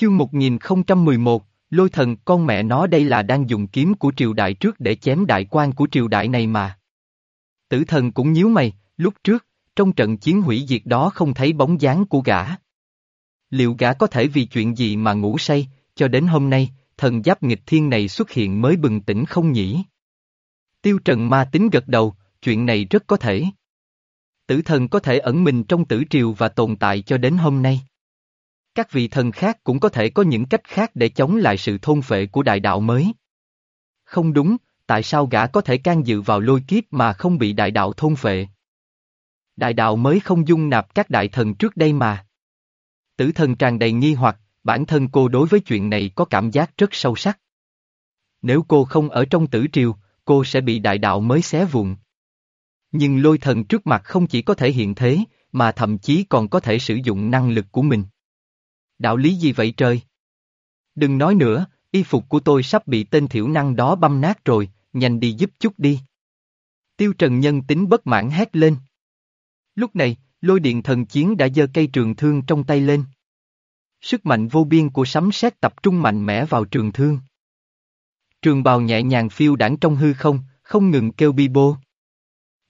Chương 1011, lôi thần con mẹ nó đây là đang dùng kiếm của triều đại trước để chém đại quan của triều đại này mà. Tử thần cũng nhíu mày, lúc trước, trong trận chiến hủy diệt đó không thấy bóng dáng của gã. Liệu gã có thể vì chuyện gì mà ngủ say, cho đến hôm nay, thần giáp nghịch thiên này xuất hiện mới bừng tỉnh không nhỉ? Tiêu Trần ma tính gật đầu, chuyện này rất có thể. Tử thần có thể ẩn mình trong tử triều và tồn tại cho đến hôm nay. Các vị thần khác cũng có thể có những cách khác để chống lại sự thôn phệ của đại đạo mới. Không đúng, tại sao gã có thể can dự vào lôi kiếp mà không bị đại đạo thôn phệ? Đại đạo mới không dung nạp các đại thần trước đây mà. Tử thần tràn đầy nghi hoặc, bản thân cô đối với chuyện này có cảm giác rất sâu sắc. Nếu cô không ở trong tử triều, cô sẽ bị đại đạo mới xé vụn. Nhưng lôi thần trước mặt không chỉ có thể hiện thế, mà thậm chí còn có thể sử dụng năng lực của mình. Đạo lý gì vậy trời? Đừng nói nữa, y phục của tôi sắp bị tên thiểu năng đó băm nát rồi, nhanh đi giúp chút đi. Tiêu Trần Nhân tính bất mãn hét lên. Lúc này, lôi điện thần chiến đã giơ cây trường thương trong tay lên. Sức mạnh vô biên của sấm sét tập trung mạnh mẽ vào trường thương. Trường bào nhẹ nhàng phiêu đảng trong hư không, không ngừng kêu bi bô.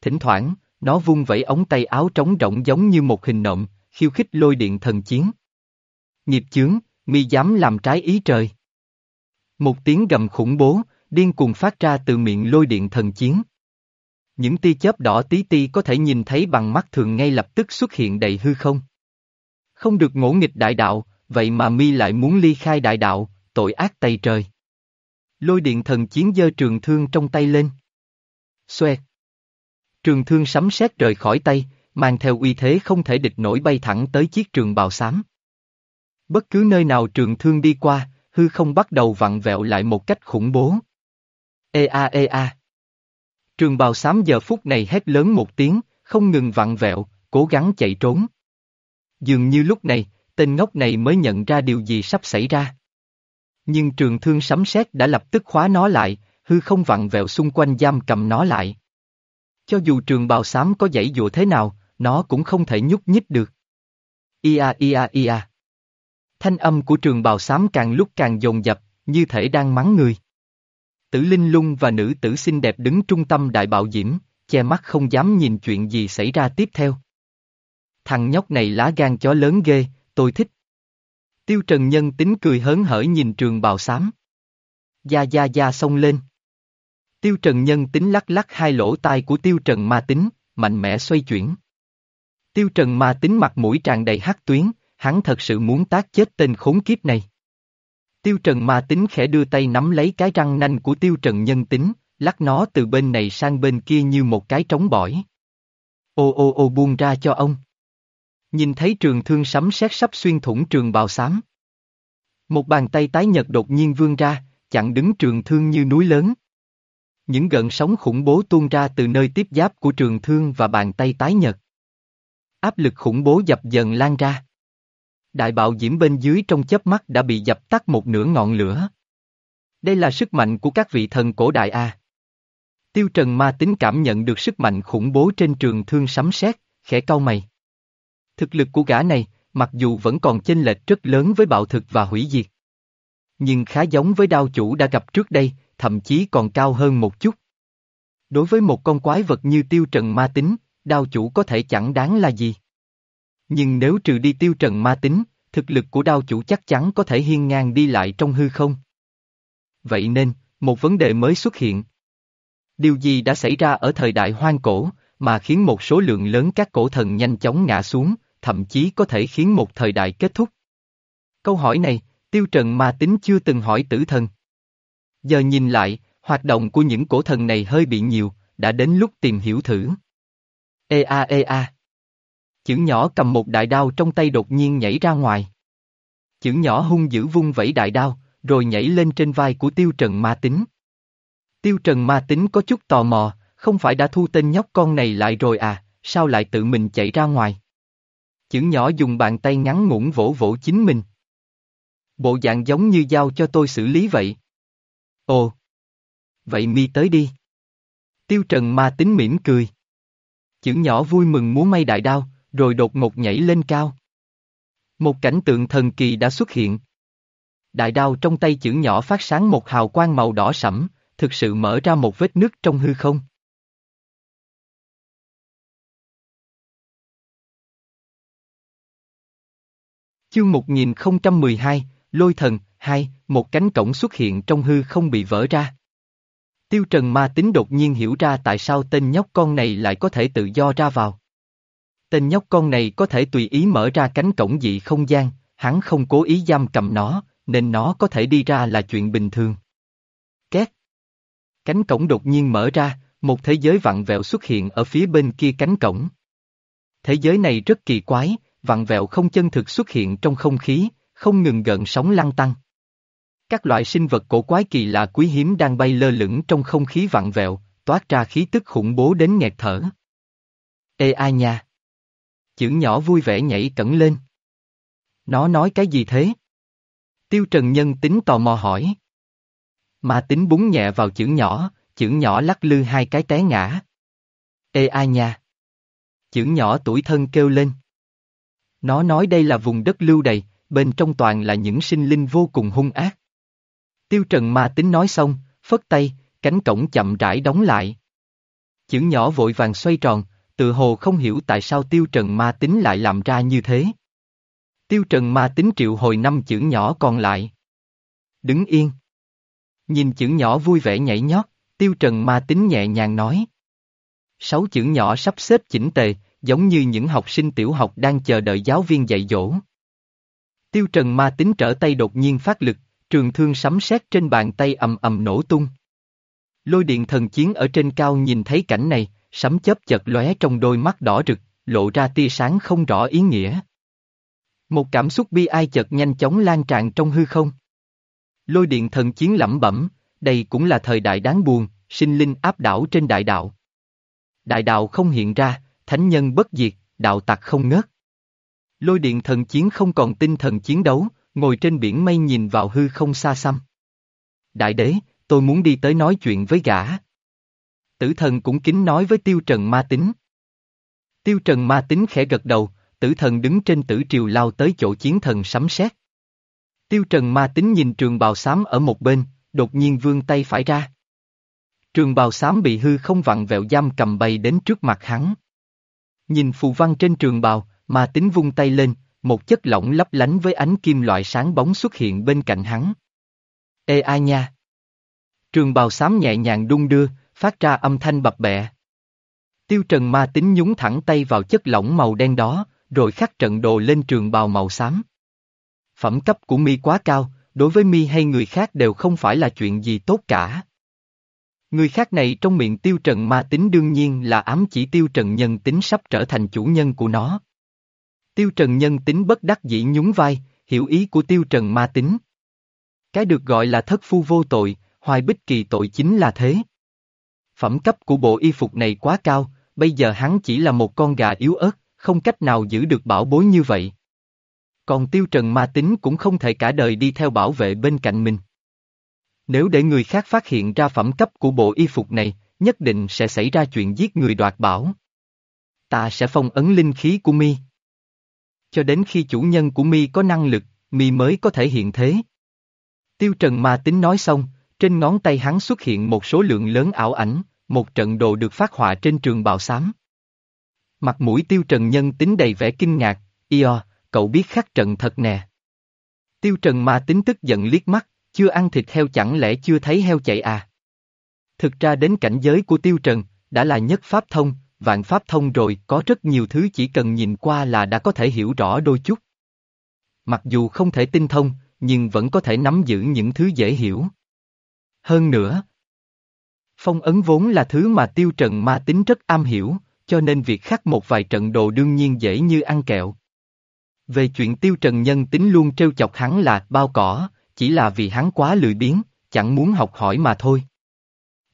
Thỉnh thoảng, nó vung vẩy ống tay áo trống rộng giống như một hình nộm, khiêu khích lôi điện thần chiến. Nghiệp chướng, mi dám làm trái ý trời. Một tiếng gầm khủng bố, điên cuồng phát ra từ miệng lôi điện thần chiến. Những tia chớp đỏ tí ti có thể nhìn thấy bằng mắt thường ngay lập tức xuất hiện đầy hư không. Không được ngỗ nghịch đại đạo, vậy mà mi lại muốn ly khai đại đạo, tội ác tay trời. Lôi điện thần chiến giơ trường thương trong tay lên. Xoẹt. Trường thương sấm sét rời khỏi tay, mang theo uy thế không thể địch nổi bay thẳng tới chiếc trường bào xám. Bất cứ nơi nào trường thương đi qua, hư không bắt đầu vặn vẹo lại một cách khủng bố. Ê a ê a. Trường bào xám giờ phút này hét lớn một tiếng, không ngừng vặn vẹo, cố gắng chạy trốn. Dường như lúc này, tên ngốc này mới nhận ra điều gì sắp xảy ra. Nhưng trường thương sấm sét đã lập tức khóa nó lại, hư không vặn vẹo xung quanh giam cầm nó lại. Cho dù trường bào xám có dãy dụa thế nào, nó cũng không thể nhúc nhích được. Ia ia ia. Thanh âm của trường bào xám càng lúc càng dồn dập, như thể đang mắng người. Tử Linh Lung và nữ tử xinh đẹp đứng trung tâm đại bạo diễm, che mắt không dám nhìn chuyện gì xảy ra tiếp theo. Thằng nhóc này lá gan chó lớn ghê, tôi thích. Tiêu Trần Nhân tính cười hớn hở nhìn trường bào xám. Gia gia gia xông lên. Tiêu Trần Nhân tính lắc lắc hai lỗ tai của Tiêu Trần Ma Tính, mạnh mẽ xoay chuyển. Tiêu Trần Ma Tính mặt mũi tràn đầy hắc tuyến, hắn thật sự muốn tác chết tên khốn kiếp này. Tiêu Trần Ma Tính khẽ đưa tay nắm lấy cái răng nanh của Tiêu Trần Nhân Tính, lắc nó từ bên này sang bên kia như một cái trống bỏi. Ô ô ô buông ra cho ông. Nhìn thấy trường thương sấm sét sắp xuyên thủng trường bào xám. Một bàn tay tái nhật đột nhiên vươn ra, chặn đứng trường thương như núi lớn. Những gợn sóng khủng bố tuôn ra từ nơi tiếp giáp của trường thương và bàn tay tái nhật. Áp lực khủng bố dập dần lan ra. Đại bạo diễm bên dưới trong chớp mắt đã bị dập tắt một nửa ngọn lửa. Đây là sức mạnh của các vị thần cổ đại A. Tiêu Trần ma tính cảm nhận được sức mạnh khủng bố trên trường thương sấm sét, khẽ cau mày. Thực lực của gã này, mặc dù vẫn còn chênh lệch rất lớn với bạo thực và hủy diệt. Nhưng khá giống với đao chủ đã gặp trước đây, thậm chí còn cao hơn một chút. Đối với một con quái vật như tiêu trần ma tính, đao chủ có thể chẳng đáng là gì. Nhưng nếu trừ đi tiêu trần ma tính, thực lực của đao chủ chắc chắn có thể hiên ngang đi lại trong hư không. Vậy nên, một vấn đề mới xuất hiện. Điều gì đã xảy ra ở thời đại hoang cổ, mà khiến một số lượng lớn các cổ thần nhanh chóng ngã xuống, thậm chí có thể khiến một thời đại kết thúc? Câu hỏi này, tiêu trần ma tính chưa từng hỏi tử thần. Giờ nhìn lại, hoạt động của những cổ thần này hơi bị nhiều, đã đến lúc tìm hiểu thử. Ê a ê a. Chữ nhỏ cầm một đại đao trong tay đột nhiên nhảy ra ngoài. Chữ nhỏ hung dữ vung vẩy đại đao, rồi nhảy lên trên vai của tiêu trần ma tính. Tiêu trần ma tính có chút tò mò, không phải đã thu tên nhóc con này lại rồi à, sao lại tự mình chạy ra ngoài? Chữ nhỏ dùng bàn tay ngắn ngủn vỗ vỗ chính mình. Bộ dạng giống như giao cho tôi xử lý vậy. Ồ! Vậy mi tới đi. Tiêu Trần ma tính mỉm cười. Chữ nhỏ vui mừng múa may đại đao, rồi đột ngột nhảy lên cao. Một cảnh tượng thần kỳ đã xuất hiện. Đại đao trong tay chữ nhỏ phát sáng một hào quang màu đỏ sẫm, thực sự mở ra một vết nứt trong hư không. Chương 1012, Lôi Thần, 2, một cánh cổng xuất hiện trong hư không bị vỡ ra. Tiêu Trần ma tính đột nhiên hiểu ra tại sao tên nhóc con này lại có thể tự do ra vào. Tên nhóc con này có thể tùy ý mở ra cánh cổng dị không gian, hắn không cố ý giam cầm nó, nên nó có thể đi ra là chuyện bình thường. Két. Cánh cổng đột nhiên mở ra, một thế giới vặn vẹo xuất hiện ở phía bên kia cánh cổng. Thế giới này rất kỳ quái, vặn vẹo không chân thực xuất hiện trong không khí, không ngừng gợn sóng lăn tăng. Các loại sinh vật cổ quái kỳ lạ quý hiếm đang bay lơ lửng trong không khí vặn vẹo, toát ra khí tức khủng bố đến nghẹt thở. Ê ai nha! Chữ nhỏ vui vẻ nhảy cẩn lên. Nó nói cái gì thế? Tiêu Trần Nhân tính tò mò hỏi. Mà tính búng nhẹ vào chữ nhỏ, chữ nhỏ lắc lư hai cái té ngã. Ê ai nha! Chữ nhỏ tuổi thân kêu lên. Nó nói đây là vùng đất lưu đầy, bên trong toàn là những sinh linh vô cùng hung ác. Tiêu Trần ma tính nói xong, phất tay, cánh cổng chậm rãi đóng lại. Chữ nhỏ vội vàng xoay tròn, tự hồ không hiểu tại sao Tiêu Trần ma tính lại làm ra như thế. Tiêu Trần ma tính triệu hồi năm chữ nhỏ còn lại. Đứng yên. Nhìn chữ nhỏ vui vẻ nhảy nhót, Tiêu Trần ma tính nhẹ nhàng nói. Sáu chữ nhỏ sắp xếp chỉnh tề, giống như những học sinh tiểu học đang chờ đợi giáo viên dạy dỗ. Tiêu Trần ma tính trở tay đột nhiên phát lực, trường thương sấm sét trên bàn tay ầm ầm nổ tung. Lôi điện thần chiến ở trên cao nhìn thấy cảnh này, sấm chớp chật lóe trong đôi mắt đỏ rực, lộ ra tia sáng không rõ ý nghĩa. Một cảm xúc bi ai chợt nhanh chóng lan tràn trong hư không. Lôi điện thần chiến lẩm bẩm, đây cũng là thời đại đáng buồn, sinh linh áp đảo trên đại đạo. Đại đạo không hiện ra, thánh nhân bất diệt, đạo tặc không ngớt. Lôi điện thần chiến không còn tinh thần chiến đấu, ngồi trên biển mây nhìn vào hư không xa xăm. Đại đế, tôi muốn đi tới nói chuyện với gã. Tử thần cũng kính nói với tiêu trần ma tính. Tiêu trần ma tính khẽ gật đầu, tử thần đứng trên tử triều lao tới chỗ chiến thần sấm sét. Tiêu trần ma tính nhìn trường bào xám ở một bên, đột nhiên vươn tay phải ra. Trường bào xám bị hư không vặn vẹo giam cầm bay đến trước mặt hắn. Nhìn phù văn trên trường bào, ma tính vung tay lên, một chất lỏng lấp lánh với ánh kim loại sáng bóng xuất hiện bên cạnh hắn. Ê ai nha! Trường bào xám nhẹ nhàng đung đưa, phát ra âm thanh bập bẹ. Tiêu trần ma tính nhúng thẳng tay vào chất lỏng màu đen đó, rồi khắc trận đồ lên trường bào màu xám. Phẩm cấp của mi quá cao, đối với mi hay người khác đều không phải là chuyện gì tốt cả. Người khác này trong miệng tiêu trần ma tính đương nhiên là ám chỉ tiêu trần nhân tính sắp trở thành chủ nhân của nó. Tiêu trần nhân tính bất đắc dĩ nhún vai, hiểu ý của tiêu trần ma tính. Cái được gọi là thất phu vô tội, hoài bích kỳ tội chính là thế. Phẩm cấp của bộ y phục này quá cao, bây giờ hắn chỉ là một con gà yếu ớt, không cách nào giữ được bảo bối như vậy. Còn tiêu trần ma tính cũng không thể cả đời đi theo bảo vệ bên cạnh mình. Nếu để người khác phát hiện ra phẩm cấp của bộ y phục này, nhất định sẽ xảy ra chuyện giết người đoạt bảo. Ta sẽ phong ấn linh khí của mi. Cho đến khi chủ nhân của mi có năng lực, mi mới có thể hiện thế. Tiêu Trần ma tính nói xong, trên ngón tay hắn xuất hiện một số lượng lớn ảo ảnh, một trận đồ được phát họa trên trường bào xám. Mặt mũi Tiêu Trần nhân tính đầy vẻ kinh ngạc, Io, cậu biết khắc trận thật nè. Tiêu Trần mà tính tức giận liếc mắt, chưa ăn thịt heo chẳng lẽ chưa thấy heo chạy à? Thực ra đến cảnh giới của Tiêu Trần, đã là nhất pháp thông, vạn pháp thông rồi, có rất nhiều thứ chỉ cần nhìn qua là đã có thể hiểu rõ đôi chút. Mặc dù không thể tinh thông, nhưng vẫn có thể nắm giữ những thứ dễ hiểu. Hơn nữa, phong ấn vốn là thứ mà tiêu trần ma tính rất am hiểu, cho nên việc khắc một vài trận đồ đương nhiên dễ như ăn kẹo. Về chuyện tiêu trần nhân tính luôn trêu chọc hắn là bao cỏ, chỉ là vì hắn quá lười biếng, chẳng muốn học hỏi mà thôi.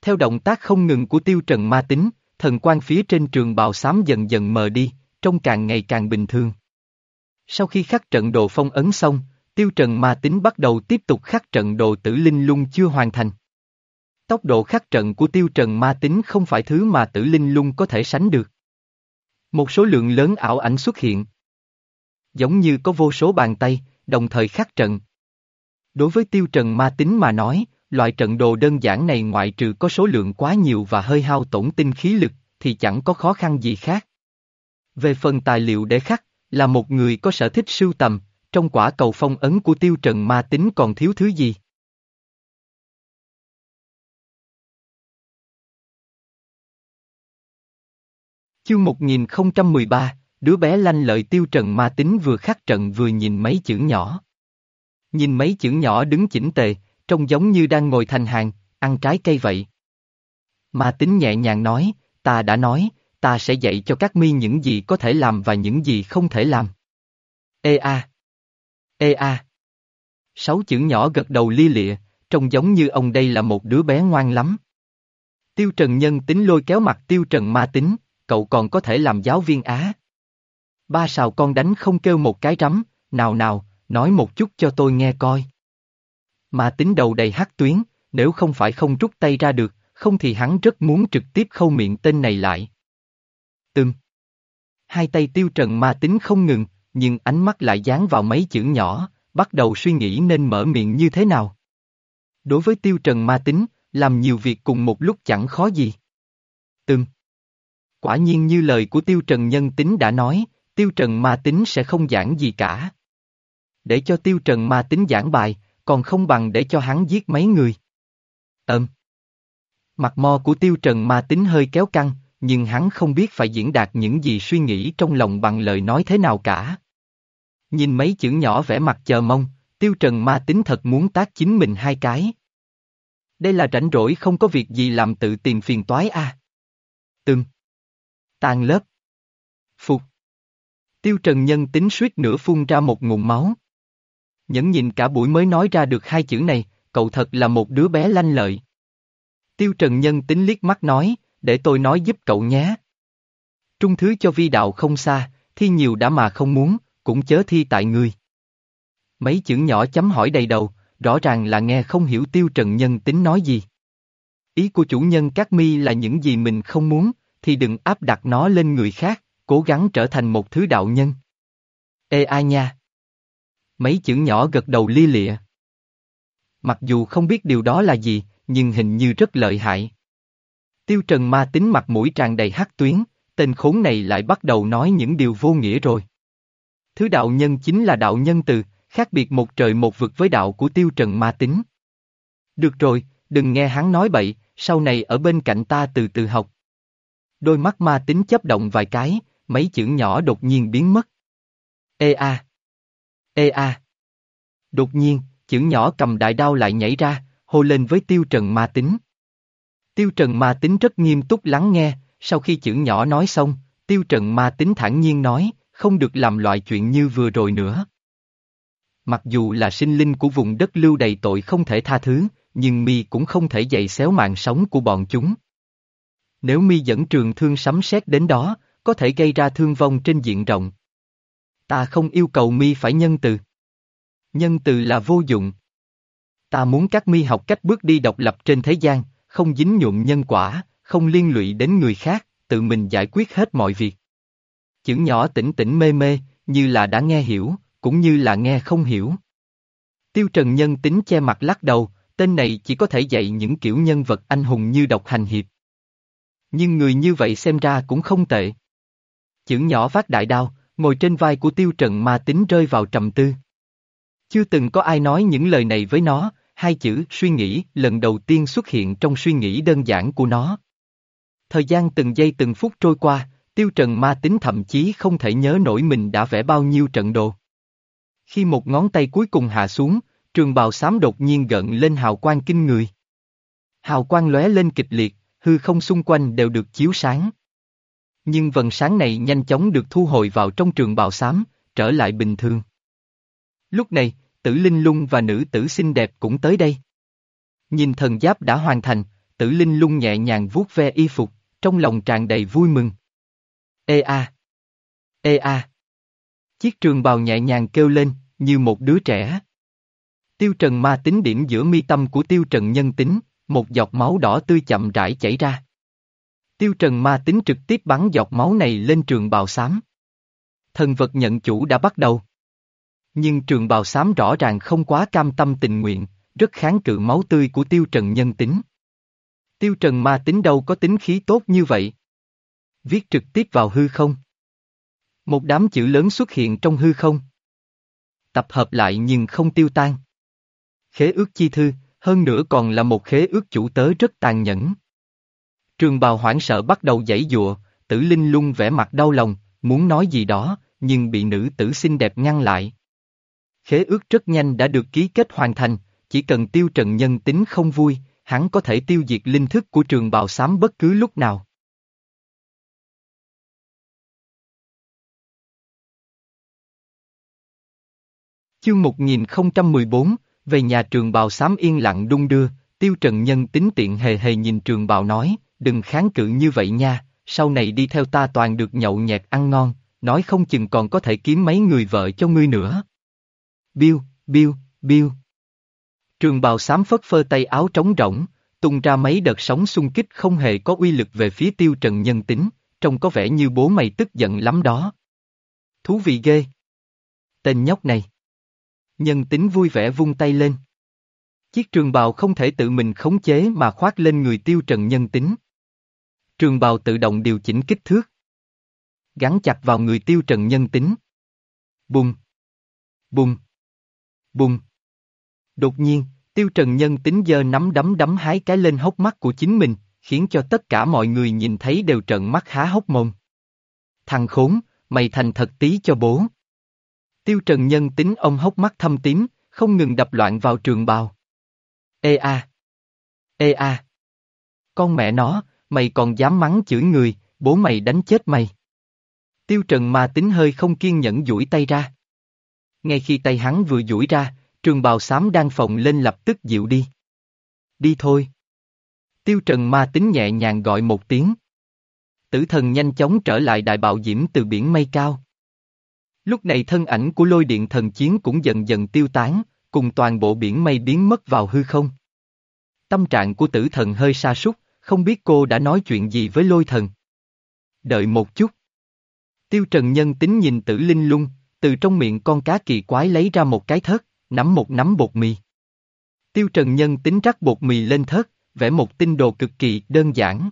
Theo động tác không ngừng của tiêu trần ma tính, thần quan phía trên trường bào xám dần dần mờ đi, trông càng ngày càng bình thường. Sau khi khắc trận đồ phong ấn xong, tiêu trần ma tính bắt đầu tiếp tục khắc trận đồ tử linh lung chưa hoàn thành. Tốc độ khắc trận của tiêu trần ma tính không phải thứ mà tử linh lung có thể sánh được. Một số lượng lớn ảo ảnh xuất hiện. Giống như có vô số bàn tay, đồng thời khắc trận. Đối với tiêu trần ma tính mà nói, loại trận đồ đơn giản này ngoại trừ có số lượng quá nhiều và hơi hao tổn tinh khí lực, thì chẳng có khó khăn gì khác. Về phần tài liệu để khắc, là một người có sở thích sưu tầm, trong quả cầu phong ấn của tiêu trần ma tính còn thiếu thứ gì? Chương 1013, đứa bé lanh lợi tiêu trần ma tính vừa khắc trận vừa nhìn mấy chữ nhỏ. Nhìn mấy chữ nhỏ đứng chỉnh tề, trông giống như đang ngồi thành hàng, ăn trái cây vậy. Ma tính nhẹ nhàng nói, ta đã nói, ta sẽ dạy cho các mi những gì có thể làm và những gì không thể làm. Ê a. Ê a. Sáu chữ nhỏ gật đầu li lịa, trông giống như ông đây là một đứa bé ngoan lắm. Tiêu Trần Nhân tính lôi kéo mặt Tiêu Trần ma tính, cậu còn có thể làm giáo viên Á. Ba sào con đánh không kêu một cái rắm, nào nào, nói một chút cho tôi nghe coi. mà tính đầu đầy hắc tuyến, nếu không phải không rút tay ra được, không thì hắn rất muốn trực tiếp khâu miệng tên này lại. Tưng. Hai tay tiêu trần ma tính không ngừng, nhưng ánh mắt lại dán vào mấy chữ nhỏ, bắt đầu suy nghĩ nên mở miệng như thế nào. Đối với tiêu trần ma tính, làm nhiều việc cùng một lúc chẳng khó gì. Tưng. Quả nhiên như lời của tiêu trần nhân tính đã nói, tiêu trần ma tính sẽ không giảng gì cả. Để cho tiêu trần ma tính giảng bài, còn không bằng để cho hắn giết mấy người. Ừm. Mặt mò của tiêu trần ma tính hơi kéo căng, nhưng hắn không biết phải diễn đạt những gì suy nghĩ trong lòng bằng lời nói thế nào cả. Nhìn mấy chữ nhỏ vẽ mặt chờ mong, tiêu trần ma tính thật muốn tác chính mình hai cái. Đây là rảnh rỗi không có việc gì làm tự tìm phiền toái a. À. Từng. Tan lớp. Phục. Tiêu trần nhân tính suýt nửa phun ra một ngụm máu. Nhẫn nhìn cả buổi mới nói ra được hai chữ này, cậu thật là một đứa bé lanh lợi. Tiêu Trần Nhân tính liếc mắt nói, để tôi nói giúp cậu nhé. Trung thứ cho vi đạo không xa, thi nhiều đã mà không muốn, cũng chớ thi tại người. Mấy chữ nhỏ chấm hỏi đầy đầu, rõ ràng là nghe không hiểu Tiêu Trần Nhân tính nói gì. Ý của chủ nhân các mi là những gì mình không muốn, thì đừng áp đặt nó lên người khác, cố gắng trở thành một thứ đạo nhân. Ê ai nha! Mấy chữ nhỏ gật đầu lia lịa. Mặc dù không biết điều đó là gì, nhưng hình như rất lợi hại. Tiêu Trần ma tính mặt mũi tràn đầy hắc tuyến, tên khốn này lại bắt đầu nói những điều vô nghĩa rồi. Thứ đạo nhân chính là đạo nhân từ, khác biệt một trời một vực với đạo của Tiêu Trần ma tính. Được rồi, đừng nghe hắn nói bậy, sau này ở bên cạnh ta từ từ học. Đôi mắt ma tính chấp động vài cái, mấy chữ nhỏ đột nhiên biến mất. Ê a! Ê a! Đột nhiên, chữ nhỏ cầm đại đao lại nhảy ra, hô lên với Tiêu Trần Ma Tính. Tiêu Trần Ma Tính rất nghiêm túc lắng nghe, sau khi chữ nhỏ nói xong, Tiêu Trần Ma Tính thản nhiên nói, không được làm loại chuyện như vừa rồi nữa. Mặc dù là sinh linh của vùng đất lưu đầy tội không thể tha thứ, nhưng mi cũng không thể dậy xéo mạng sống của bọn chúng. Nếu mi dẫn trường thương sấm sét đến đó, có thể gây ra thương vong trên diện rộng. Ta không yêu cầu mi phải nhân từ. Nhân từ là vô dụng. Ta muốn các mi học cách bước đi độc lập trên thế gian, không dính nhuộm nhân quả, không liên lụy đến người khác, tự mình giải quyết hết mọi việc. Chữ nhỏ tỉnh tỉnh mê mê, như là đã nghe hiểu, cũng như là nghe không hiểu. Tiêu Trần Nhân tính che mặt lắc đầu, tên này chỉ có thể dạy những kiểu nhân vật anh hùng như độc hành hiệp. Nhưng người như vậy xem ra cũng không tệ. Chữ nhỏ phát đại đao, ngồi trên vai của Tiêu Trần ma tính rơi vào trầm tư. Chưa từng có ai nói những lời này với nó, hai chữ suy nghĩ lần đầu tiên xuất hiện trong suy nghĩ đơn giản của nó. Thời gian từng giây từng phút trôi qua, tiêu trần ma tính thậm chí không thể nhớ nổi mình đã vẽ bao nhiêu trận đồ. Khi một ngón tay cuối cùng hạ xuống, trường bào xám đột nhiên gợn lên hào quang kinh người. Hào quang lóe lên kịch liệt, hư không xung quanh đều được chiếu sáng. Nhưng vần sáng này nhanh chóng được thu hồi vào trong trường bào xám, trở lại bình thường. Lúc này, tử linh lung và nữ tử xinh đẹp cũng tới đây. Nhìn thần giáp đã hoàn thành, tử linh lung nhẹ nhàng vuốt ve y phục, trong lòng tràn đầy vui mừng. Ê a! Ê a! Chiếc trường bào nhẹ nhàng kêu lên, như một đứa trẻ. Tiêu trần ma tính điểm giữa mi tâm của tiêu trần nhân tính, một giọt máu đỏ tươi chậm rãi chảy ra. Tiêu trần ma tính trực tiếp bắn giọt máu này lên trường bào xám. Thần vật nhận chủ đã bắt đầu. Nhưng trường bào xám rõ ràng không quá cam tâm tình nguyện, rất kháng cự máu tươi của tiêu trần nhân tính. Tiêu trần ma tính đâu có tính khí tốt như vậy. Viết trực tiếp vào hư không. Một đám chữ lớn xuất hiện trong hư không. Tập hợp lại nhưng không tiêu tan. Khế ước chi thư, hơn nữa còn là một khế ước chủ tớ rất tàn nhẫn. Trường bào hoảng sợ bắt đầu giãy dụa, tử linh lung vẻ mặt đau lòng, muốn nói gì đó, nhưng bị nữ tử xinh đẹp ngăn lại. Khế ước rất nhanh đã được ký kết hoàn thành, chỉ cần tiêu trần nhân tính không vui, hắn có thể tiêu diệt linh thức của trường bào xám bất cứ lúc nào. Chương 1014, về nhà trường bào xám yên lặng đung đưa, tiêu trần nhân tính tiện hề hề nhìn trường bào nói, đừng kháng cự như vậy nha, sau này đi theo ta toàn được nhậu nhẹt ăn ngon, nói không chừng còn có thể kiếm mấy người vợ cho ngươi nữa. Biêu, biêu, biêu. Trường bào xám phất phơ tay áo trống rỗng, tung ra mấy đợt sóng xung kích không hề có uy lực về phía tiêu trần nhân tính, trông có vẻ như bố mày tức giận lắm đó. Thú vị ghê. Tên nhóc này. Nhân tính vui vẻ vung tay lên. Chiếc trường bào không thể tự mình khống chế mà khoác lên người tiêu trần nhân tính. Trường bào tự động điều chỉnh kích thước. Gắn chặt vào người tiêu trần nhân tính. Bùng. Bùng. Bùng. Đột nhiên, tiêu trần nhân tính giơ nắm đấm đấm hái cái lên hốc mắt của chính mình, khiến cho tất cả mọi người nhìn thấy đều trợn mắt há hốc mồm. Thằng khốn, mày thành thật tí cho bố. Tiêu trần nhân tính ông hốc mắt thâm tím, không ngừng đập loạn vào trường bào. Ê a! Ê a! Con mẹ nó, mày còn dám mắng chửi người, bố mày đánh chết mày. Tiêu trần ma tính hơi không kiên nhẫn duỗi tay ra. Ngay khi tay hắn vừa duỗi ra, trường bào xám đang phồng lên lập tức dịu đi. Đi thôi. Tiêu trần ma tính nhẹ nhàng gọi một tiếng. Tử thần nhanh chóng trở lại đại bạo diễm từ biển mây cao. Lúc này thân ảnh của lôi điện thần chiến cũng dần dần tiêu tán, cùng toàn bộ biển mây biến mất vào hư không. Tâm trạng của tử thần hơi sa sút, không biết cô đã nói chuyện gì với lôi thần. Đợi một chút. Tiêu Trần Nhân tính nhìn tử linh lung, từ trong miệng con cá kỳ quái lấy ra một cái thớt, nắm một nắm bột mì. Tiêu Trần Nhân tính rắc bột mì lên thớt, vẽ một tinh đồ cực kỳ đơn giản.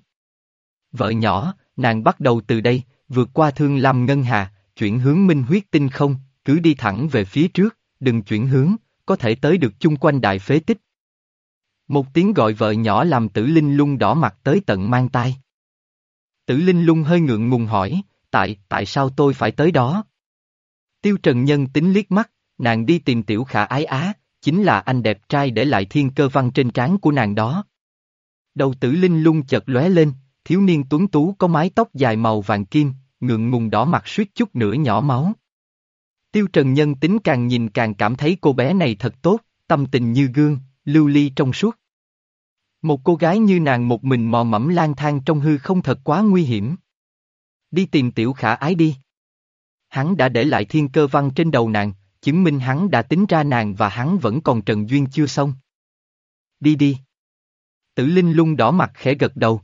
Vợ nhỏ, nàng bắt đầu từ đây, vượt qua thương lam ngân hà, chuyển hướng minh huyết tinh không, cứ đi thẳng về phía trước, đừng chuyển hướng, có thể tới được chung quanh đại phế tích. Một tiếng gọi vợ nhỏ làm tử linh lung đỏ mặt tới tận mang tai. Tử linh lung hơi ngượng ngùng hỏi, tại, tại sao tôi phải tới đó? Tiêu Trần Nhân tính liếc mắt, nàng đi tìm tiểu khả ái á, chính là anh đẹp trai để lại thiên cơ văn trên trán của nàng đó. Đầu tử linh lung chợt lóe lên, thiếu niên tuấn tú có mái tóc dài màu vàng kim, ngượng ngùng đỏ mặt suýt chút nữa nhỏ máu. Tiêu Trần Nhân tính càng nhìn càng cảm thấy cô bé này thật tốt, tâm tình như gương, lưu ly trong suốt. Một cô gái như nàng một mình mò mẫm lang thang trong hư không thật quá nguy hiểm. Đi tìm tiểu khả ái đi. Hắn đã để lại thiên cơ văn trên đầu nàng, chứng minh hắn đã tính ra nàng và hắn vẫn còn trần duyên chưa xong. Đi đi. Tử Linh lung đỏ mặt khẽ gật đầu.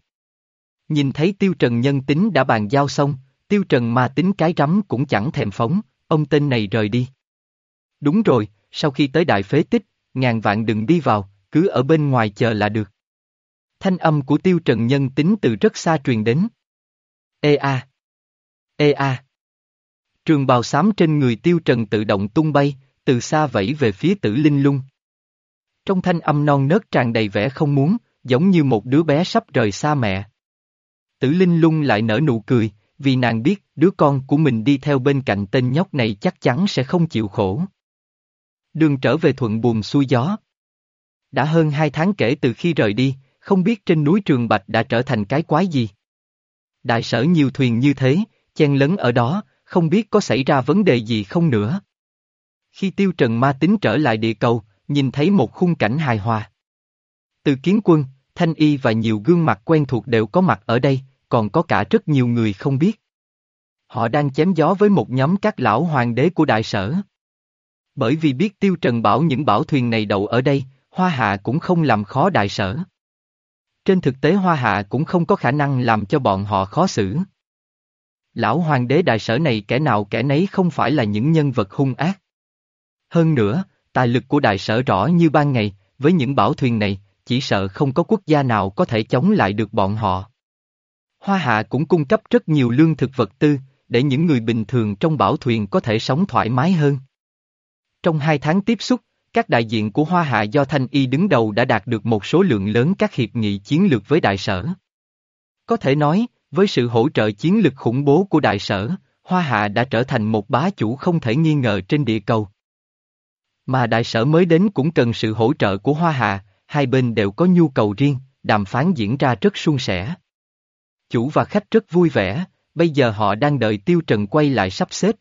Nhìn thấy tiêu trần nhân tính đã bàn giao xong, tiêu trần ma tính cái rắm cũng chẳng thèm phóng, ông tên này rời đi. Đúng rồi, sau khi tới đại phế tích, ngàn vạn đừng đi vào, cứ ở bên ngoài chờ là được. Thanh âm của tiêu trần nhân tính từ rất xa truyền đến. Ê a! Ê a! Trường bào xám trên người tiêu trần tự động tung bay, từ xa vẫy về phía tử linh lung. Trong thanh âm non nớt tràn đầy vẻ không muốn, giống như một đứa bé sắp rời xa mẹ. Tử linh lung lại nở nụ cười, vì nàng biết đứa con của mình đi theo bên cạnh tên nhóc này chắc chắn sẽ không chịu khổ. Đường trở về thuận buồm xuôi gió. Đã hơn hai tháng kể từ khi rời đi, không biết trên núi Trường Bạch đã trở thành cái quái gì. Đại sở nhiều thuyền như thế, chen lấn ở đó, không biết có xảy ra vấn đề gì không nữa. Khi Tiêu Trần Ma tính trở lại địa cầu, nhìn thấy một khung cảnh hài hòa. Từ kiến quân, Thanh Y và nhiều gương mặt quen thuộc đều có mặt ở đây, còn có cả rất nhiều người không biết. Họ đang chém gió với một nhóm các lão hoàng đế của đại sở. Bởi vì biết Tiêu Trần bảo những bảo thuyền này đậu ở đây, Hoa Hạ cũng không làm khó đại sở. Trên thực tế Hoa Hạ cũng không có khả năng làm cho bọn họ khó xử. Lão hoàng đế đại sở này kẻ nào kẻ nấy không phải là những nhân vật hung ác. Hơn nữa, tài lực của đại sở rõ như ban ngày, với những bảo thuyền này, chỉ sợ không có quốc gia nào có thể chống lại được bọn họ. Hoa Hạ cũng cung cấp rất nhiều lương thực vật tư, để những người bình thường trong bảo thuyền có thể sống thoải mái hơn. Trong hai tháng tiếp xúc, các đại diện của Hoa Hạ do Thanh Y đứng đầu đã đạt được một số lượng lớn các hiệp nghị chiến lược với đại sở. Có thể nói, với sự hỗ trợ chiến lược khủng bố của đại sở, Hoa Hạ đã trở thành một bá chủ không thể nghi ngờ trên địa cầu. Mà đại sở mới đến cũng cần sự hỗ trợ của Hoa Hạ, hai bên đều có nhu cầu riêng, đàm phán diễn ra rất suôn sẻ. Chủ và khách rất vui vẻ, bây giờ họ đang đợi Tiêu Trần quay lại sắp xếp.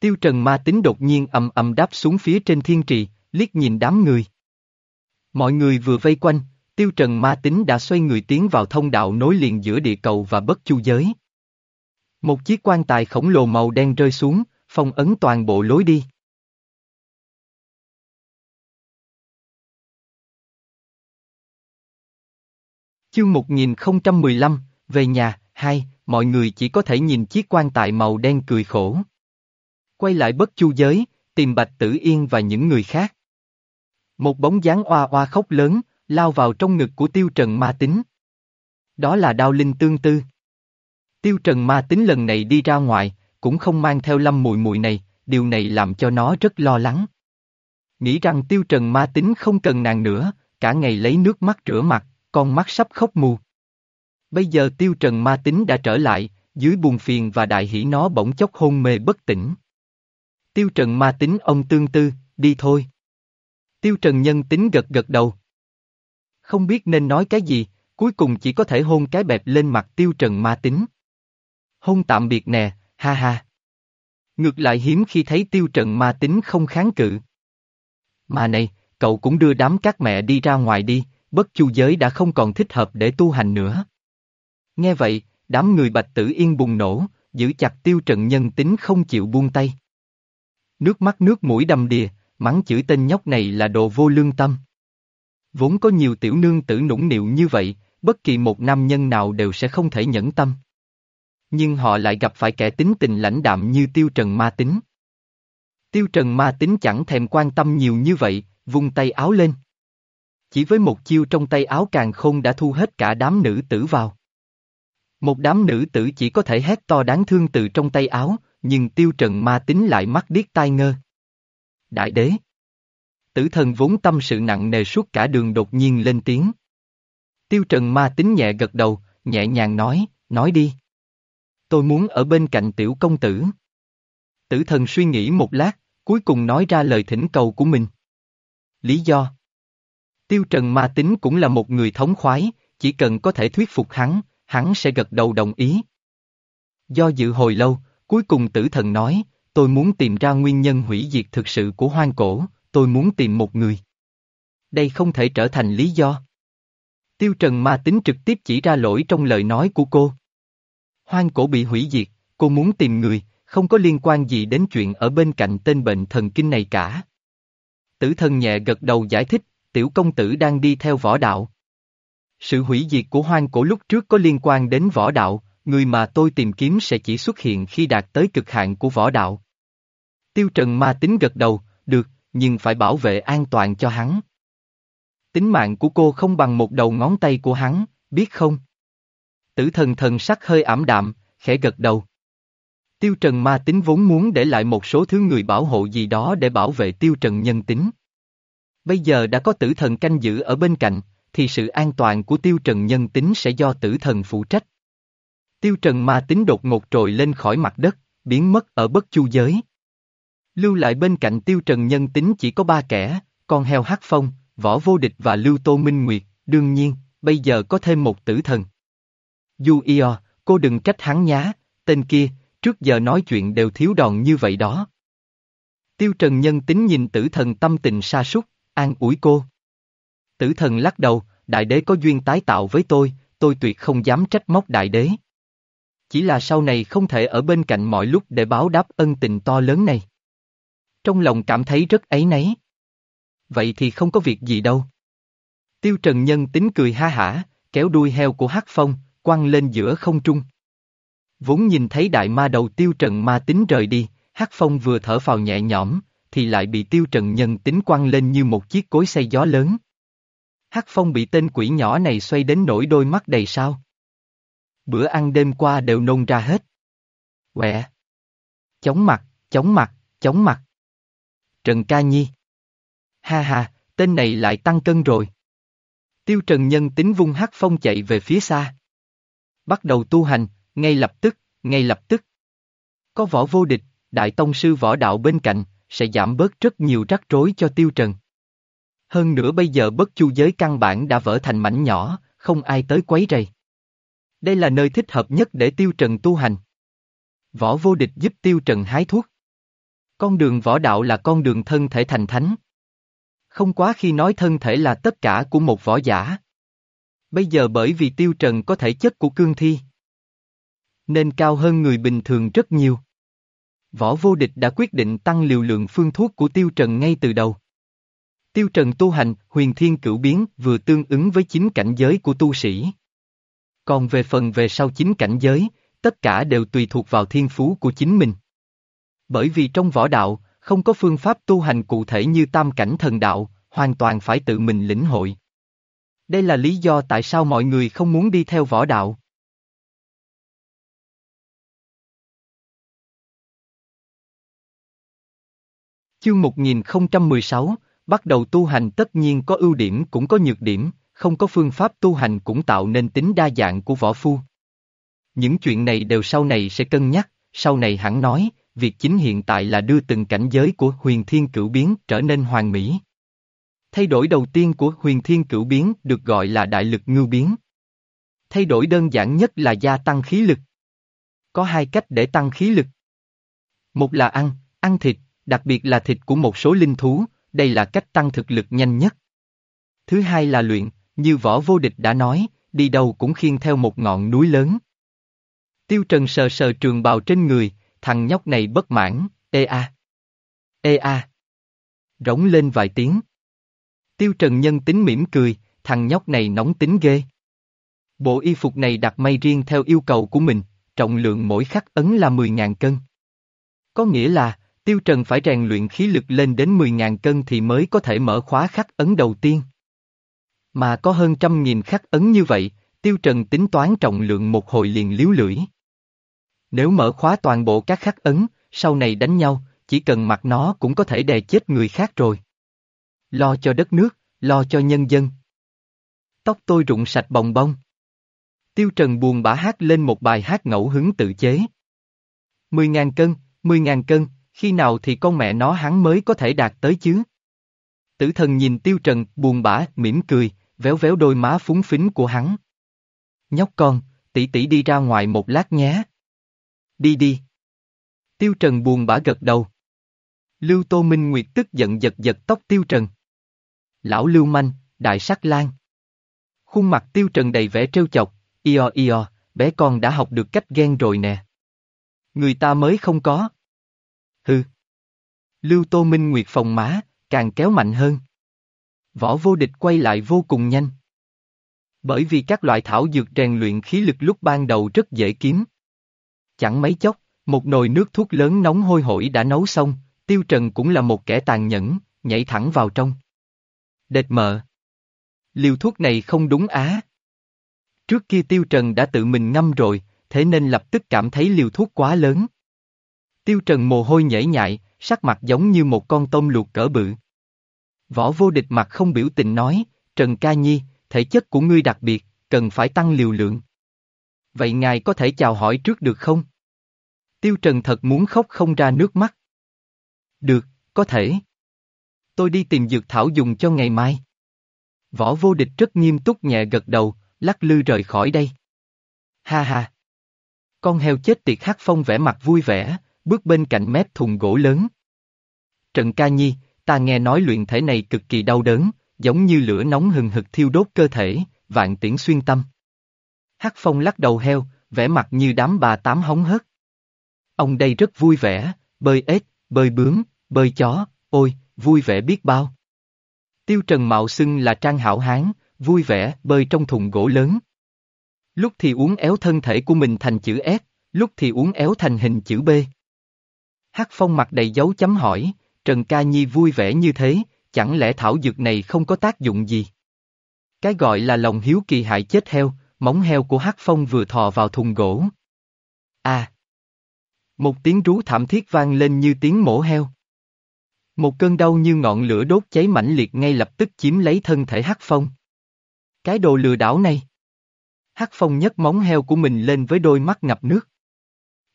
Tiêu Trần ma tính đột nhiên ầm ầm đáp xuống phía trên thiên trì, liếc nhìn đám người. Mọi người vừa vây quanh, Tiêu Trần ma tính đã xoay người tiến vào thông đạo nối liền giữa địa cầu và bất chu giới. Một chiếc quan tài khổng lồ màu đen rơi xuống, phong ấn toàn bộ lối đi. Chương 1015, về nhà, hai, mọi người chỉ có thể nhìn chiếc quan tài màu đen cười khổ. Quay lại bất chu giới, tìm Bạch Tử Yên và những người khác. Một bóng dáng oa oa khóc lớn, lao vào trong ngực của Tiêu Trần Ma Tính. Đó là đao linh tương tư. Tiêu Trần Ma Tính lần này đi ra ngoài, cũng không mang theo lâm mùi mùi này, điều này làm cho nó rất lo lắng. Nghĩ rằng Tiêu Trần Ma Tính không cần nàng nữa, cả ngày lấy nước mắt rửa mặt, con mắt sắp khóc mù. Bây giờ Tiêu Trần Ma Tính đã trở lại, dưới buồn phiền và đại hỷ nó bỗng chốc hôn mê bất tỉnh. Tiêu Trần Ma Tính ông tương tư, đi thôi. Tiêu Trần Nhân Tính gật gật đầu. Không biết nên nói cái gì, cuối cùng chỉ có thể hôn cái bẹp lên mặt Tiêu Trần Ma Tính. Hôn tạm biệt nè, ha ha. Ngược lại hiếm khi thấy Tiêu Trần Ma Tính không kháng cự. Mà này, cậu cũng đưa đám các mẹ đi ra ngoài đi, bất chu giới đã không còn thích hợp để tu hành nữa. Nghe vậy, đám người bạch tử yên bùng nổ, giữ chặt tiêu trần nhân tính không chịu buông tay. Nước mắt nước mũi đầm đìa, mắng chửi tên nhóc này là đồ vô lương tâm. Vốn có nhiều tiểu nương tử nũng nịu như vậy, bất kỳ một nam nhân nào đều sẽ không thể nhẫn tâm. Nhưng họ lại gặp phải kẻ tính tình lãnh đạm như tiêu trần ma tính. Tiêu trần ma tính chẳng thèm quan tâm nhiều như vậy, vung tay áo lên. Chỉ với một chiêu trong tay áo càng khôn đã thu hết cả đám nữ tử vào. Một đám nữ tử chỉ có thể hét to đáng thương từ trong tay áo, nhưng tiêu trần ma tính lại mắt điếc tai ngơ. Đại đế Tử thần vốn tâm sự nặng nề suốt cả đường đột nhiên lên tiếng. Tiêu trần ma tính nhẹ gật đầu, nhẹ nhàng nói, nói đi. Tôi muốn ở bên cạnh tiểu công tử. Tử thần suy nghĩ một lát, cuối cùng nói ra lời thỉnh cầu của mình. Lý do Tiêu Trần Ma Tính cũng là một người thống khoái, chỉ cần có thể thuyết phục hắn, hắn sẽ gật đầu đồng ý. Do dự hồi lâu, cuối cùng tử thần nói, tôi muốn tìm ra nguyên nhân hủy diệt thực sự của hoang cổ, tôi muốn tìm một người. Đây không thể trở thành lý do. Tiêu Trần Ma Tính trực tiếp chỉ ra lỗi trong lời nói của cô. Hoang cổ bị hủy diệt, cô muốn tìm người, không có liên quan gì đến chuyện ở bên cạnh tên bệnh thần kinh này cả. Tử thần nhẹ gật đầu giải thích, tiểu công tử đang đi theo võ đạo. Sự hủy diệt của hoang cổ lúc trước có liên quan đến võ đạo, người mà tôi tìm kiếm sẽ chỉ xuất hiện khi đạt tới cực hạn của võ đạo. Tiêu Trần ma tính gật đầu, được, nhưng phải bảo vệ an toàn cho hắn. Tính mạng của cô không bằng một đầu ngón tay của hắn, biết không? Tử thần thần sắc hơi ảm đạm, khẽ gật đầu. Tiêu Trần ma tính vốn muốn để lại một số thứ người bảo hộ gì đó để bảo vệ Tiêu Trần nhân tính. Bây giờ đã có tử thần canh giữ ở bên cạnh, thì sự an toàn của tiêu trần nhân tính sẽ do tử thần phụ trách. Tiêu trần ma tính đột ngột trồi lên khỏi mặt đất, biến mất ở bất chu giới. Lưu lại bên cạnh tiêu trần nhân tính chỉ có ba kẻ, con heo hắc phong, võ vô địch và lưu tô minh nguyệt, đương nhiên, bây giờ có thêm một tử thần. Du Io, cô đừng trách hắn nhá, tên kia, trước giờ nói chuyện đều thiếu đòn như vậy đó. Tiêu Trần nhân tính nhìn tử thần tâm tình sa sút an ủi cô. Tử thần lắc đầu, đại đế có duyên tái tạo với tôi, tôi tuyệt không dám trách móc đại đế. Chỉ là sau này không thể ở bên cạnh mọi lúc để báo đáp ân tình to lớn này. Trong lòng cảm thấy rất ấy nấy. Vậy thì không có việc gì đâu. Tiêu Trần Nhân tính cười ha hả, kéo đuôi heo của Hắc Phong, quăng lên giữa không trung. Vốn nhìn thấy đại ma đầu Tiêu Trần ma tính rời đi, Hắc Phong vừa thở phào nhẹ nhõm, thì lại bị tiêu trần nhân tính quăng lên như một chiếc cối xay gió lớn. Hắc phong bị tên quỷ nhỏ này xoay đến nỗi đôi mắt đầy sao. Bữa ăn đêm qua đều nôn ra hết. Quẹ. Chóng mặt, chóng mặt, chóng mặt. Trần Ca Nhi. Ha ha, tên này lại tăng cân rồi. Tiêu Trần nhân tính vung hắc phong chạy về phía xa. Bắt đầu tu hành, ngay lập tức, ngay lập tức. Có võ vô địch, đại tông sư võ đạo bên cạnh, sẽ giảm bớt rất nhiều rắc rối cho Tiêu Trần. Hơn nữa bây giờ bất chu giới căn bản đã vỡ thành mảnh nhỏ, không ai tới quấy rầy. Đây là nơi thích hợp nhất để Tiêu Trần tu hành. Võ vô địch giúp Tiêu Trần hái thuốc. Con đường võ đạo là con đường thân thể thành thánh. Không quá khi nói thân thể là tất cả của một võ giả. Bây giờ bởi vì Tiêu Trần có thể chất của cương thi. Nên cao hơn người bình thường rất nhiều. Võ vô địch đã quyết định tăng liều lượng phương thuốc của Tiêu Trần ngay từ đầu. Tiêu Trần tu hành, huyền thiên cửu biến vừa tương ứng với chính cảnh giới của tu sĩ. Còn về phần về sau chính cảnh giới, tất cả đều tùy thuộc vào thiên phú của chính mình. Bởi vì trong võ đạo, không có phương pháp tu hành cụ thể như tam cảnh thần đạo, hoàn toàn phải tự mình lĩnh hội. Đây là lý do tại sao mọi người không muốn đi theo võ đạo. Chương 1016, bắt đầu tu hành tất nhiên có ưu điểm cũng có nhược điểm, không có phương pháp tu hành cũng tạo nên tính đa dạng của võ phu. Những chuyện này đều sau này sẽ cân nhắc, sau này hẳn nói, việc chính hiện tại là đưa từng cảnh giới của huyền thiên cửu biến trở nên hoàn mỹ. Thay đổi đầu tiên của huyền thiên cửu biến được gọi là đại lực ngưu biến. Thay đổi đơn giản nhất là gia tăng khí lực. Có hai cách để tăng khí lực. Một là ăn, ăn thịt, đặc biệt là thịt của một số linh thú, đây là cách tăng thực lực nhanh nhất. Thứ hai là luyện, như võ vô địch đã nói, đi đâu cũng khiêng theo một ngọn núi lớn. Tiêu Trần sờ sờ trường bào trên người, thằng nhóc này bất mãn, ê a. Ê a. Rống lên vài tiếng. Tiêu Trần nhân tính mỉm cười, thằng nhóc này nóng tính ghê. Bộ y phục này đặt may riêng theo yêu cầu của mình, trọng lượng mỗi khắc ấn là 10.000 cân. Có nghĩa là, Tiêu Trần phải rèn luyện khí lực lên đến 10.000 cân thì mới có thể mở khóa khắc ấn đầu tiên. Mà có hơn trăm nghìn khắc ấn như vậy, Tiêu Trần tính toán trọng lượng một hồi liền liếu lưỡi. Nếu mở khóa toàn bộ các khắc ấn, sau này đánh nhau, chỉ cần mặc nó cũng có thể đè chết người khác rồi. Lo cho đất nước, lo cho nhân dân. Tóc tôi rụng sạch bồng bông. Tiêu Trần buồn bã hát lên một bài hát ngẫu hứng tự chế. 10.000 cân, 10.000 cân, khi nào thì con mẹ nó hắn mới có thể đạt tới chứ? Tử thần nhìn Tiêu Trần, buồn bã, mỉm cười, véo véo đôi má phúng phính của hắn. Nhóc con, tỷ tỷ đi ra ngoài một lát nhé. Đi đi. Tiêu Trần buồn bã gật đầu. Lưu Tô Minh Nguyệt tức giận giật giật tóc Tiêu Trần. Lão Lưu Manh, Đại Sắc Lan. Khuôn mặt Tiêu Trần đầy vẻ trêu chọc, io io, bé con đã học được cách ghen rồi nè. Người ta mới không có. Hừ. Lưu Tô Minh Nguyệt phòng má, càng kéo mạnh hơn. Võ vô địch quay lại vô cùng nhanh. Bởi vì các loại thảo dược rèn luyện khí lực lúc ban đầu rất dễ kiếm. Chẳng mấy chốc, một nồi nước thuốc lớn nóng hôi hổi đã nấu xong, Tiêu Trần cũng là một kẻ tàn nhẫn, nhảy thẳng vào trong. Đệt mờ. Liều thuốc này không đúng á. Trước kia Tiêu Trần đã tự mình ngâm rồi, thế nên lập tức cảm thấy liều thuốc quá lớn. Tiêu Trần mồ hôi nhễ nhại, sắc mặt giống như một con tôm luộc cỡ bự. Võ vô địch mặt không biểu tình nói, Trần Ca Nhi, thể chất của ngươi đặc biệt, cần phải tăng liều lượng. Vậy ngài có thể chào hỏi trước được không? Tiêu Trần thật muốn khóc không ra nước mắt. Được, có thể. Tôi đi tìm dược thảo dùng cho ngày mai. Võ vô địch rất nghiêm túc nhẹ gật đầu, lắc lư rời khỏi đây. Ha ha. Con heo chết tiệt hát phong vẻ mặt vui vẻ, bước bên cạnh mép thùng gỗ lớn. Trần Ca Nhi, ta nghe nói luyện thể này cực kỳ đau đớn, giống như lửa nóng hừng hực thiêu đốt cơ thể, vạn tiễn xuyên tâm. Hắc Phong lắc đầu heo, vẻ mặt như đám bà tám hóng hớt. Ông đây rất vui vẻ, bơi ếch, bơi bướm, bơi chó, ôi, vui vẻ biết bao. Tiêu Trần Mạo xưng là Trang Hảo Hán, vui vẻ bơi trong thùng gỗ lớn. Lúc thì uống éo thân thể của mình thành chữ S, lúc thì uống éo thành hình chữ B. Hắc Phong mặt đầy dấu chấm hỏi, Trần Ca Nhi vui vẻ như thế, chẳng lẽ thảo dược này không có tác dụng gì? Cái gọi là lòng hiếu kỳ hại chết heo, móng heo của Hắc Phong vừa thò vào thùng gỗ. À! Một tiếng rú thảm thiết vang lên như tiếng mổ heo. Một cơn đau như ngọn lửa đốt cháy mãnh liệt ngay lập tức chiếm lấy thân thể Hắc Phong. Cái đồ lừa đảo này. Hắc Phong nhấc móng heo của mình lên với đôi mắt ngập nước.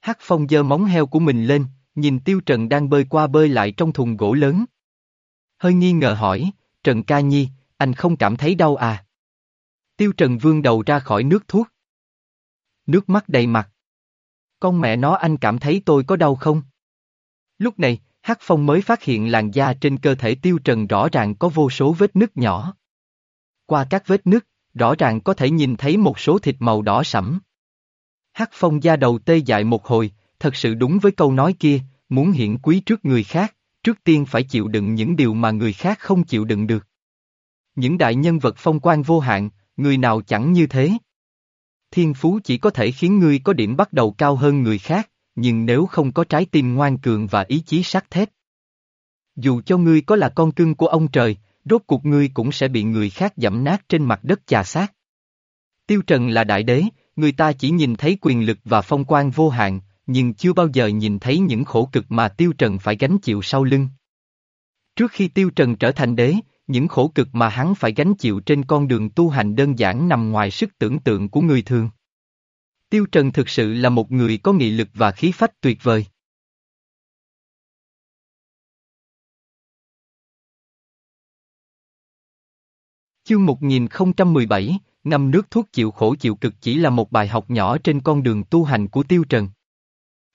Hắc Phong giơ móng heo của mình lên, nhìn Tiêu Trần đang bơi qua bơi lại trong thùng gỗ lớn. Hơi nghi ngờ hỏi, Trần Ca Nhi, anh không cảm thấy đau à? Tiêu Trần vương đầu ra khỏi nước thuốc. Nước mắt đầy mặt. Con mẹ nó anh cảm thấy tôi có đau không? Lúc này, Hắc Phong mới phát hiện làn da trên cơ thể Tiêu Trần rõ ràng có vô số vết nứt nhỏ. Qua các vết nứt, rõ ràng có thể nhìn thấy một số thịt màu đỏ sẫm. Hắc Phong da đầu tê dại một hồi, thật sự đúng với câu nói kia, muốn hiển quý trước người khác, trước tiên phải chịu đựng những điều mà người khác không chịu đựng được. Những đại nhân vật phong quan vô hạn, người nào chẳng như thế. Thiên phú chỉ có thể khiến ngươi có điểm bắt đầu cao hơn người khác, nhưng nếu không có trái tim ngoan cường và ý chí sắt thép. Dù cho ngươi có là con cưng của ông trời, rốt cuộc ngươi cũng sẽ bị người khác dẫm nát trên mặt đất chà sát. Tiêu Trần là đại đế, người ta chỉ nhìn thấy quyền lực và phong quan vô hạn, nhưng chưa bao giờ nhìn thấy những khổ cực mà Tiêu Trần phải gánh chịu sau lưng. Trước khi Tiêu Trần trở thành đế, những khổ cực mà hắn phải gánh chịu trên con đường tu hành đơn giản nằm ngoài sức tưởng tượng của người thường. Tiêu Trần thực sự là một người có nghị lực và khí phách tuyệt vời. Chương 1017, ngâm nước thuốc chịu khổ chịu cực chỉ là một bài học nhỏ trên con đường tu hành của Tiêu Trần.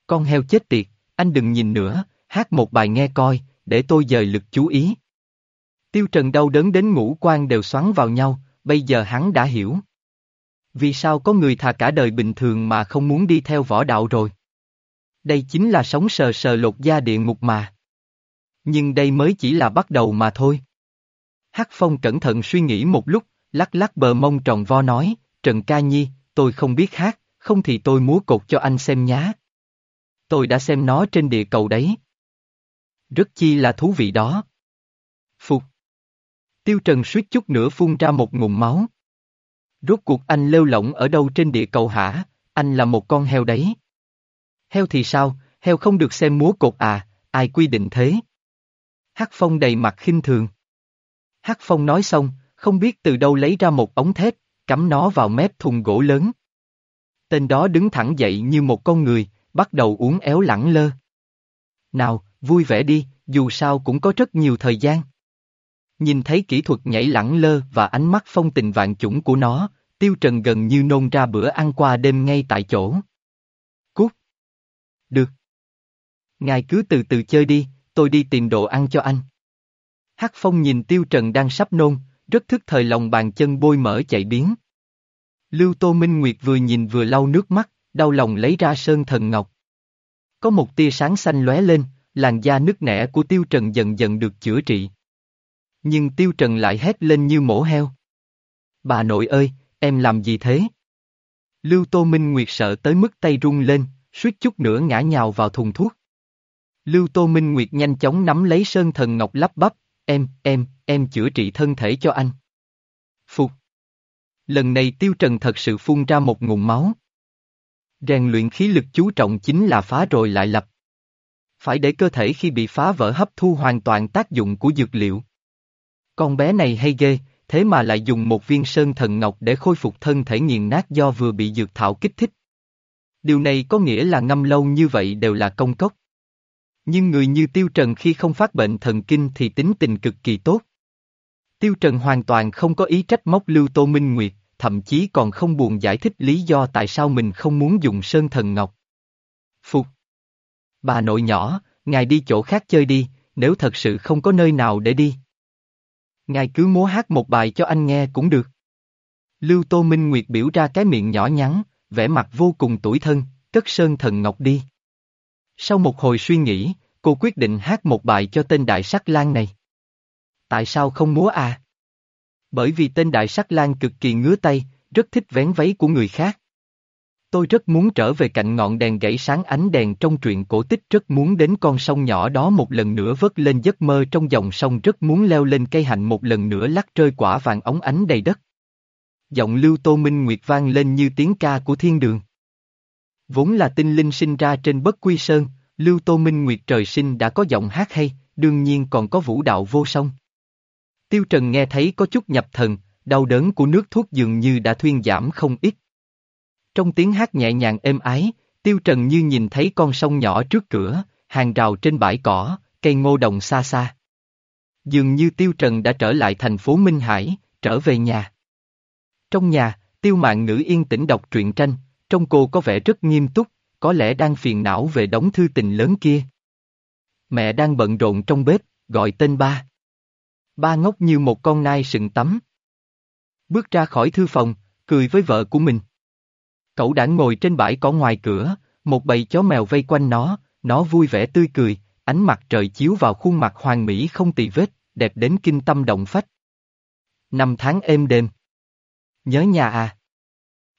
Con heo chết tiệt, anh đừng nhìn nữa, hát một bài nghe coi, để tôi dời lực chú ý. Tiêu Trần đau đớn đến ngũ quan đều xoắn vào nhau, bây giờ hắn đã hiểu. Vì sao có người thà cả đời bình thường mà không muốn đi theo võ đạo rồi? Đây chính là sống sờ sờ lột da địa ngục mà. Nhưng đây mới chỉ là bắt đầu mà thôi. Hắc Phong cẩn thận suy nghĩ một lúc, lắc lắc bờ mông tròn vo nói, Trần Ca Nhi, tôi không biết hát, không thì tôi múa cột cho anh xem nhá. Tôi đã xem nó trên địa cầu đấy. Rất chi là thú vị đó. Phục. Tiêu Trần suýt chút nữa phun ra một ngụm máu. Rốt cuộc anh lêu lỏng ở đâu trên địa cầu hả, anh là một con heo đấy. Heo thì sao, heo không được xem múa cột à, ai quy định thế? Hắc Phong đầy mặt khinh thường. Hắc Phong nói xong, không biết từ đâu lấy ra một ống thép, cắm nó vào mép thùng gỗ lớn. Tên đó đứng thẳng dậy như một con người, bắt đầu uống éo lẳng lơ. Nào, vui vẻ đi, dù sao cũng có rất nhiều thời gian. Nhìn thấy kỹ thuật nhảy lẳng lơ và ánh mắt phong tình vạn chủng của nó, Tiêu Trần gần như nôn ra bữa ăn qua đêm ngay tại chỗ. Cút. Được. Ngài cứ từ từ chơi đi, tôi đi tìm đồ ăn cho anh. Hắc Phong nhìn Tiêu Trần đang sắp nôn, rất thức thời lòng bàn chân bôi mỡ chạy biến. Lưu Tô Minh Nguyệt vừa nhìn vừa lau nước mắt, đau lòng lấy ra sơn thần ngọc. Có một tia sáng xanh lóe lên, làn da nứt nẻ của Tiêu Trần dần dần được chữa trị. Nhưng Tiêu Trần lại hét lên như mổ heo. Bà nội ơi, em làm gì thế? Lưu Tô Minh Nguyệt sợ tới mức tay run lên, suýt chút nữa ngã nhào vào thùng thuốc. Lưu Tô Minh Nguyệt nhanh chóng nắm lấy sơn thần ngọc lắp bắp, em, em, em chữa trị thân thể cho anh. Phục. Lần này Tiêu Trần thật sự phun ra một ngụm máu. Rèn luyện khí lực chú trọng chính là phá rồi lại lập. Phải để cơ thể khi bị phá vỡ hấp thu hoàn toàn tác dụng của dược liệu. Con bé này hay ghê, thế mà lại dùng một viên sơn thần ngọc để khôi phục thân thể nghiền nát do vừa bị dược thảo kích thích. Điều này có nghĩa là ngâm lâu như vậy đều là công cốc. Nhưng người như Tiêu Trần khi không phát bệnh thần kinh thì tính tình cực kỳ tốt. Tiêu Trần hoàn toàn không có ý trách móc Lưu Tô Minh Nguyệt, thậm chí còn không buồn giải thích lý do tại sao mình không muốn dùng Sơn Thần Ngọc. Phục. Bà nội nhỏ, ngài đi chỗ khác chơi đi, nếu thật sự không có nơi nào để đi. Ngài cứ múa hát một bài cho anh nghe cũng được. Lưu Tô Minh Nguyệt biểu ra cái miệng nhỏ nhắn, vẻ mặt vô cùng tủi thân, cất Sơn Thần Ngọc đi. Sau một hồi suy nghĩ, cô quyết định hát một bài cho tên đại sắc lang này. Tại sao không múa à? Bởi vì tên đại sắc lang cực kỳ ngứa tay, rất thích vén váy của người khác. Tôi rất muốn trở về cạnh ngọn đèn gãy sáng ánh đèn trong truyện cổ tích rất muốn đến con sông nhỏ đó một lần nữa vớt lên giấc mơ trong dòng sông rất muốn leo lên cây hạnh một lần nữa lắc rơi quả vàng ống ánh đầy đất. Giọng Lưu Tô Minh Nguyệt vang lên như tiếng ca của thiên đường. Vốn là tinh linh sinh ra trên bất quy sơn, Lưu Tô Minh Nguyệt trời sinh đã có giọng hát hay, đương nhiên còn có vũ đạo vô song. Tiêu Trần nghe thấy có chút nhập thần, đau đớn của nước thuốc dường như đã thuyên giảm không ít. Trong tiếng hát nhẹ nhàng êm ái, Tiêu Trần như nhìn thấy con sông nhỏ trước cửa, hàng rào trên bãi cỏ, cây ngô đồng xa xa. Dường như Tiêu Trần đã trở lại thành phố Minh Hải, trở về nhà. Trong nhà, Tiêu Mạng Ngữ yên tĩnh đọc truyện tranh, trong cô có vẻ rất nghiêm túc, có lẽ đang phiền não về đống thư tình lớn kia. Mẹ đang bận rộn trong bếp, gọi tên ba. Ba ngốc như một con nai sừng tắm. Bước ra khỏi thư phòng, cười với vợ của mình. Cậu đã ngồi trên bãi cỏ ngoài cửa, một bầy chó mèo vây quanh nó, nó vui vẻ tươi cười, ánh mặt trời chiếu vào khuôn mặt hoàng mỹ không tì vết, đẹp đến kinh tâm động phách. Năm tháng êm đêm. Nhớ nhà à?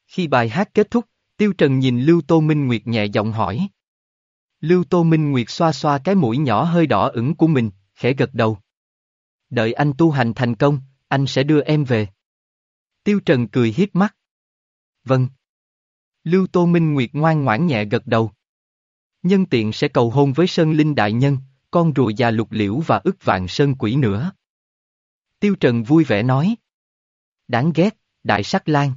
Khi bài hát kết thúc, Tiêu Trần nhìn Lưu Tô Minh Nguyệt nhẹ giọng hỏi. Lưu Tô Minh Nguyệt xoa xoa cái mũi nhỏ hơi đỏ ửng của mình, khẽ gật đầu. Đợi anh tu hành thành công, anh sẽ đưa em về. Tiêu Trần cười hiếp mắt. Vâng. Lưu Tô Minh Nguyệt ngoan ngoãn nhẹ gật đầu. Nhân tiện sẽ cầu hôn với Sơn Linh Đại Nhân, con rùa già lục liễu và ức vạn Sơn Quỷ nữa. Tiêu Trần vui vẻ nói. Đáng ghét, Đại Sắc Lan.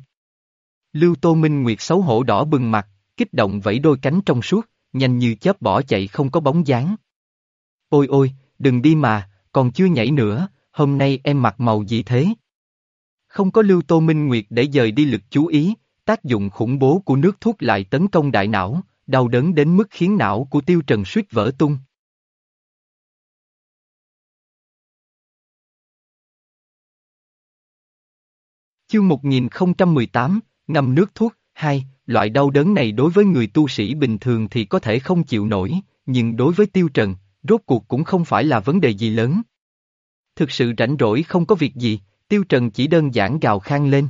Lưu Tô Minh Nguyệt xấu hổ đỏ bừng mặt, kích động vẫy đôi cánh trong suốt, nhanh như chớp bỏ chạy không có bóng dáng. Ôi ôi, đừng đi mà, còn chưa nhảy nữa, hôm nay em mặc màu gì thế? Không có Lưu Tô Minh Nguyệt để dời đi lực chú ý, tác dụng khủng bố của nước thuốc lại tấn công đại não, đau đớn đến mức khiến não của Tiêu Trần suýt vỡ tung. Chương 1018, ngâm nước thuốc, hai, loại đau đớn này đối với người tu sĩ bình thường thì có thể không chịu nổi, nhưng đối với Tiêu Trần, rốt cuộc cũng không phải là vấn đề gì lớn. Thực sự rảnh rỗi không có việc gì, Tiêu Trần chỉ đơn giản gào khang lên.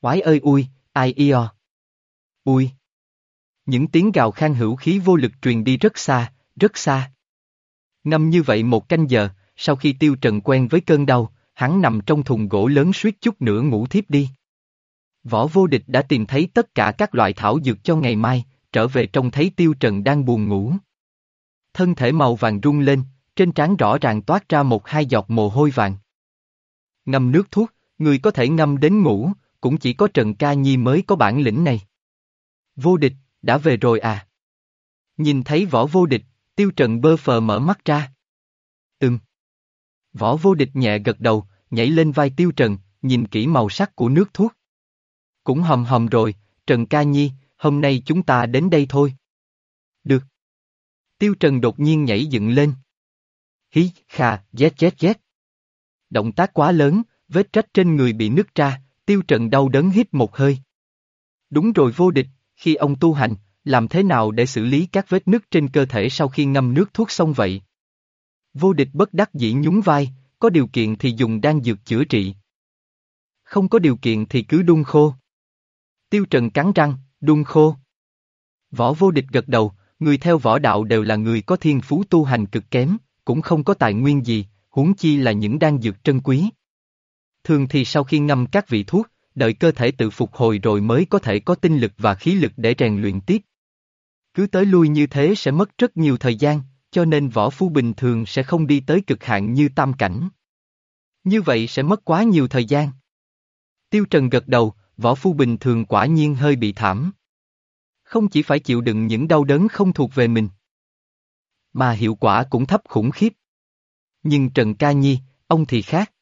Quái ơi ui, ai io. Ui. Những tiếng gào khang hữu khí vô lực truyền đi rất xa, rất xa. Ngâm như vậy một canh giờ, sau khi Tiêu Trần quen với cơn đau, hắn nằm trong thùng gỗ lớn suýt chút nữa ngủ thiếp đi. Võ vô địch đã tìm thấy tất cả các loại thảo dược cho ngày mai, trở về trông thấy Tiêu Trần đang buồn ngủ. Thân thể màu vàng rung lên, trên trán rõ ràng toát ra một hai giọt mồ hôi vàng. Ngâm nước thuốc, người có thể ngâm đến ngủ, cũng chỉ có Trần Ca Nhi mới có bản lĩnh này. Vô địch, đã về rồi à? Nhìn thấy võ vô địch, tiêu trần bơ phờ mở mắt ra. Ừm. Võ vô địch nhẹ gật đầu, nhảy lên vai tiêu trần, nhìn kỹ màu sắc của nước thuốc. Cũng hầm hầm rồi, Trần Ca Nhi, hôm nay chúng ta đến đây thôi. Tiêu Trần đột nhiên nhảy dựng lên. Hí, khà, zét zét zét. Động tác quá lớn, vết trách trên người bị nứt ra, Tiêu Trần đau đớn hít một hơi. Đúng rồi vô địch, khi ông tu hành, làm thế nào để xử lý các vết nứt trên cơ thể sau khi ngâm nước thuốc xong vậy? Vô địch bất đắc dĩ nhún vai, có điều kiện thì dùng đan dược chữa trị. Không có điều kiện thì cứ đun khô. Tiêu Trần cắn răng, đun khô. Võ vô địch gật đầu, người theo võ đạo đều là người có thiên phú tu hành cực kém, cũng không có tài nguyên gì, huống chi là những đan dược trân quý. Thường thì sau khi ngâm các vị thuốc, đợi cơ thể tự phục hồi rồi mới có thể có tinh lực và khí lực để rèn luyện tiếp. Cứ tới lui như thế sẽ mất rất nhiều thời gian, cho nên võ phu bình thường sẽ không đi tới cực hạn như tam cảnh. Như vậy sẽ mất quá nhiều thời gian. Tiêu Trần gật đầu, võ phu bình thường quả nhiên hơi bị thảm. Không chỉ phải chịu đựng những đau đớn không thuộc về mình, mà hiệu quả cũng thấp khủng khiếp. Nhưng Trần Ca Nhi, ông thì khác.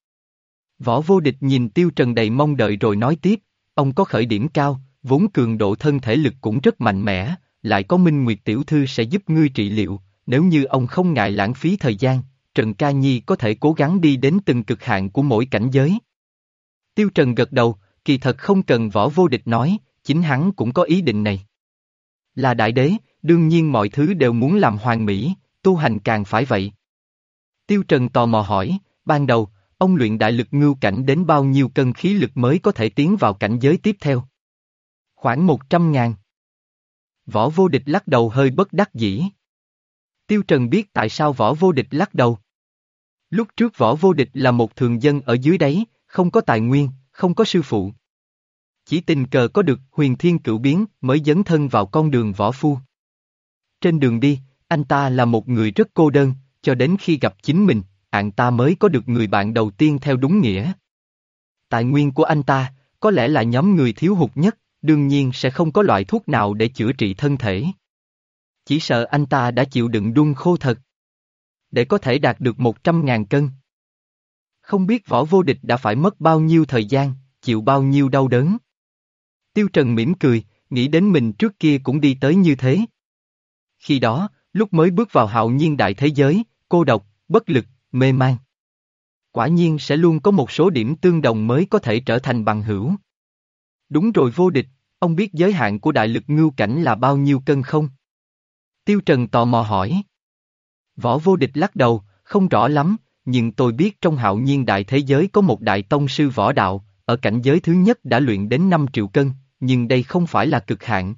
Võ vô địch nhìn Tiêu Trần đầy mong đợi rồi nói tiếp, ông có khởi điểm cao, vốn cường độ thân thể lực cũng rất mạnh mẽ, lại có Minh Nguyệt Tiểu Thư sẽ giúp ngươi trị liệu, nếu như ông không ngại lãng phí thời gian, Trần Ca Nhi có thể cố gắng đi đến từng cực hạn của mỗi cảnh giới. Tiêu Trần gật đầu, kỳ thật không cần võ vô địch nói, chính hắn cũng có ý định này. Là đại đế, đương nhiên mọi thứ đều muốn làm hoàn mỹ, tu hành càng phải vậy. Tiêu Trần tò mò hỏi, ban đầu, ông luyện đại lực ngưu cảnh đến bao nhiêu cân khí lực mới có thể tiến vào cảnh giới tiếp theo? Khoảng một trăm ngàn. Võ vô địch lắc đầu hơi bất đắc dĩ. Tiêu Trần biết tại sao võ vô địch lắc đầu. Lúc trước võ vô địch là một thường dân ở dưới đấy, không có tài nguyên, không có sư phụ. Chỉ tình cờ có được huyền thiên cửu biến mới dấn thân vào con đường võ phu. Trên đường đi, anh ta là một người rất cô đơn, cho đến khi gặp chính mình, anh ta mới có được người bạn đầu tiên theo đúng nghĩa. Tài nguyên của anh ta, có lẽ là nhóm người thiếu hụt nhất, đương nhiên sẽ không có loại thuốc nào để chữa trị thân thể. Chỉ sợ anh ta đã chịu đựng đun khô thật. Để có thể đạt được 100.000 cân. Không biết võ vô địch đã phải mất bao nhiêu thời gian, chịu bao nhiêu đau đớn. Tiêu Trần mỉm cười, nghĩ đến mình trước kia cũng đi tới như thế. Khi đó, lúc mới bước vào hạo nhiên đại thế giới, cô độc, bất lực, mê man. Quả nhiên sẽ luôn có một số điểm tương đồng mới có thể trở thành bằng hữu. Đúng rồi vô địch, ông biết giới hạn của đại lực ngưu cảnh là bao nhiêu cân không? Tiêu Trần tò mò hỏi. Võ vô địch lắc đầu, không rõ lắm, nhưng tôi biết trong hạo nhiên đại thế giới có một đại tông sư võ đạo, ở cảnh giới thứ nhất đã luyện đến 5 triệu cân, nhưng đây không phải là cực hạn.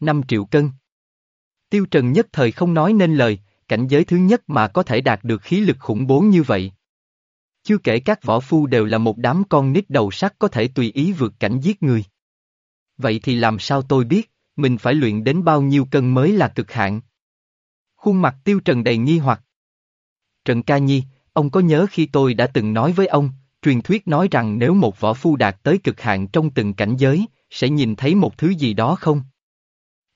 5 triệu cân. Tiêu Trần nhất thời không nói nên lời, cảnh giới thứ nhất mà có thể đạt được khí lực khủng bố như vậy. Chưa kể các võ phu đều là một đám con nít đầu sắt có thể tùy ý vượt cảnh giết người. Vậy thì làm sao tôi biết, mình phải luyện đến bao nhiêu cân mới là cực hạn? Khuôn mặt tiêu trần đầy nghi hoặc. Trần Ca Nhi, ông có nhớ khi tôi đã từng nói với ông, truyền thuyết nói rằng nếu một võ phu đạt tới cực hạn trong từng cảnh giới, sẽ nhìn thấy một thứ gì đó không?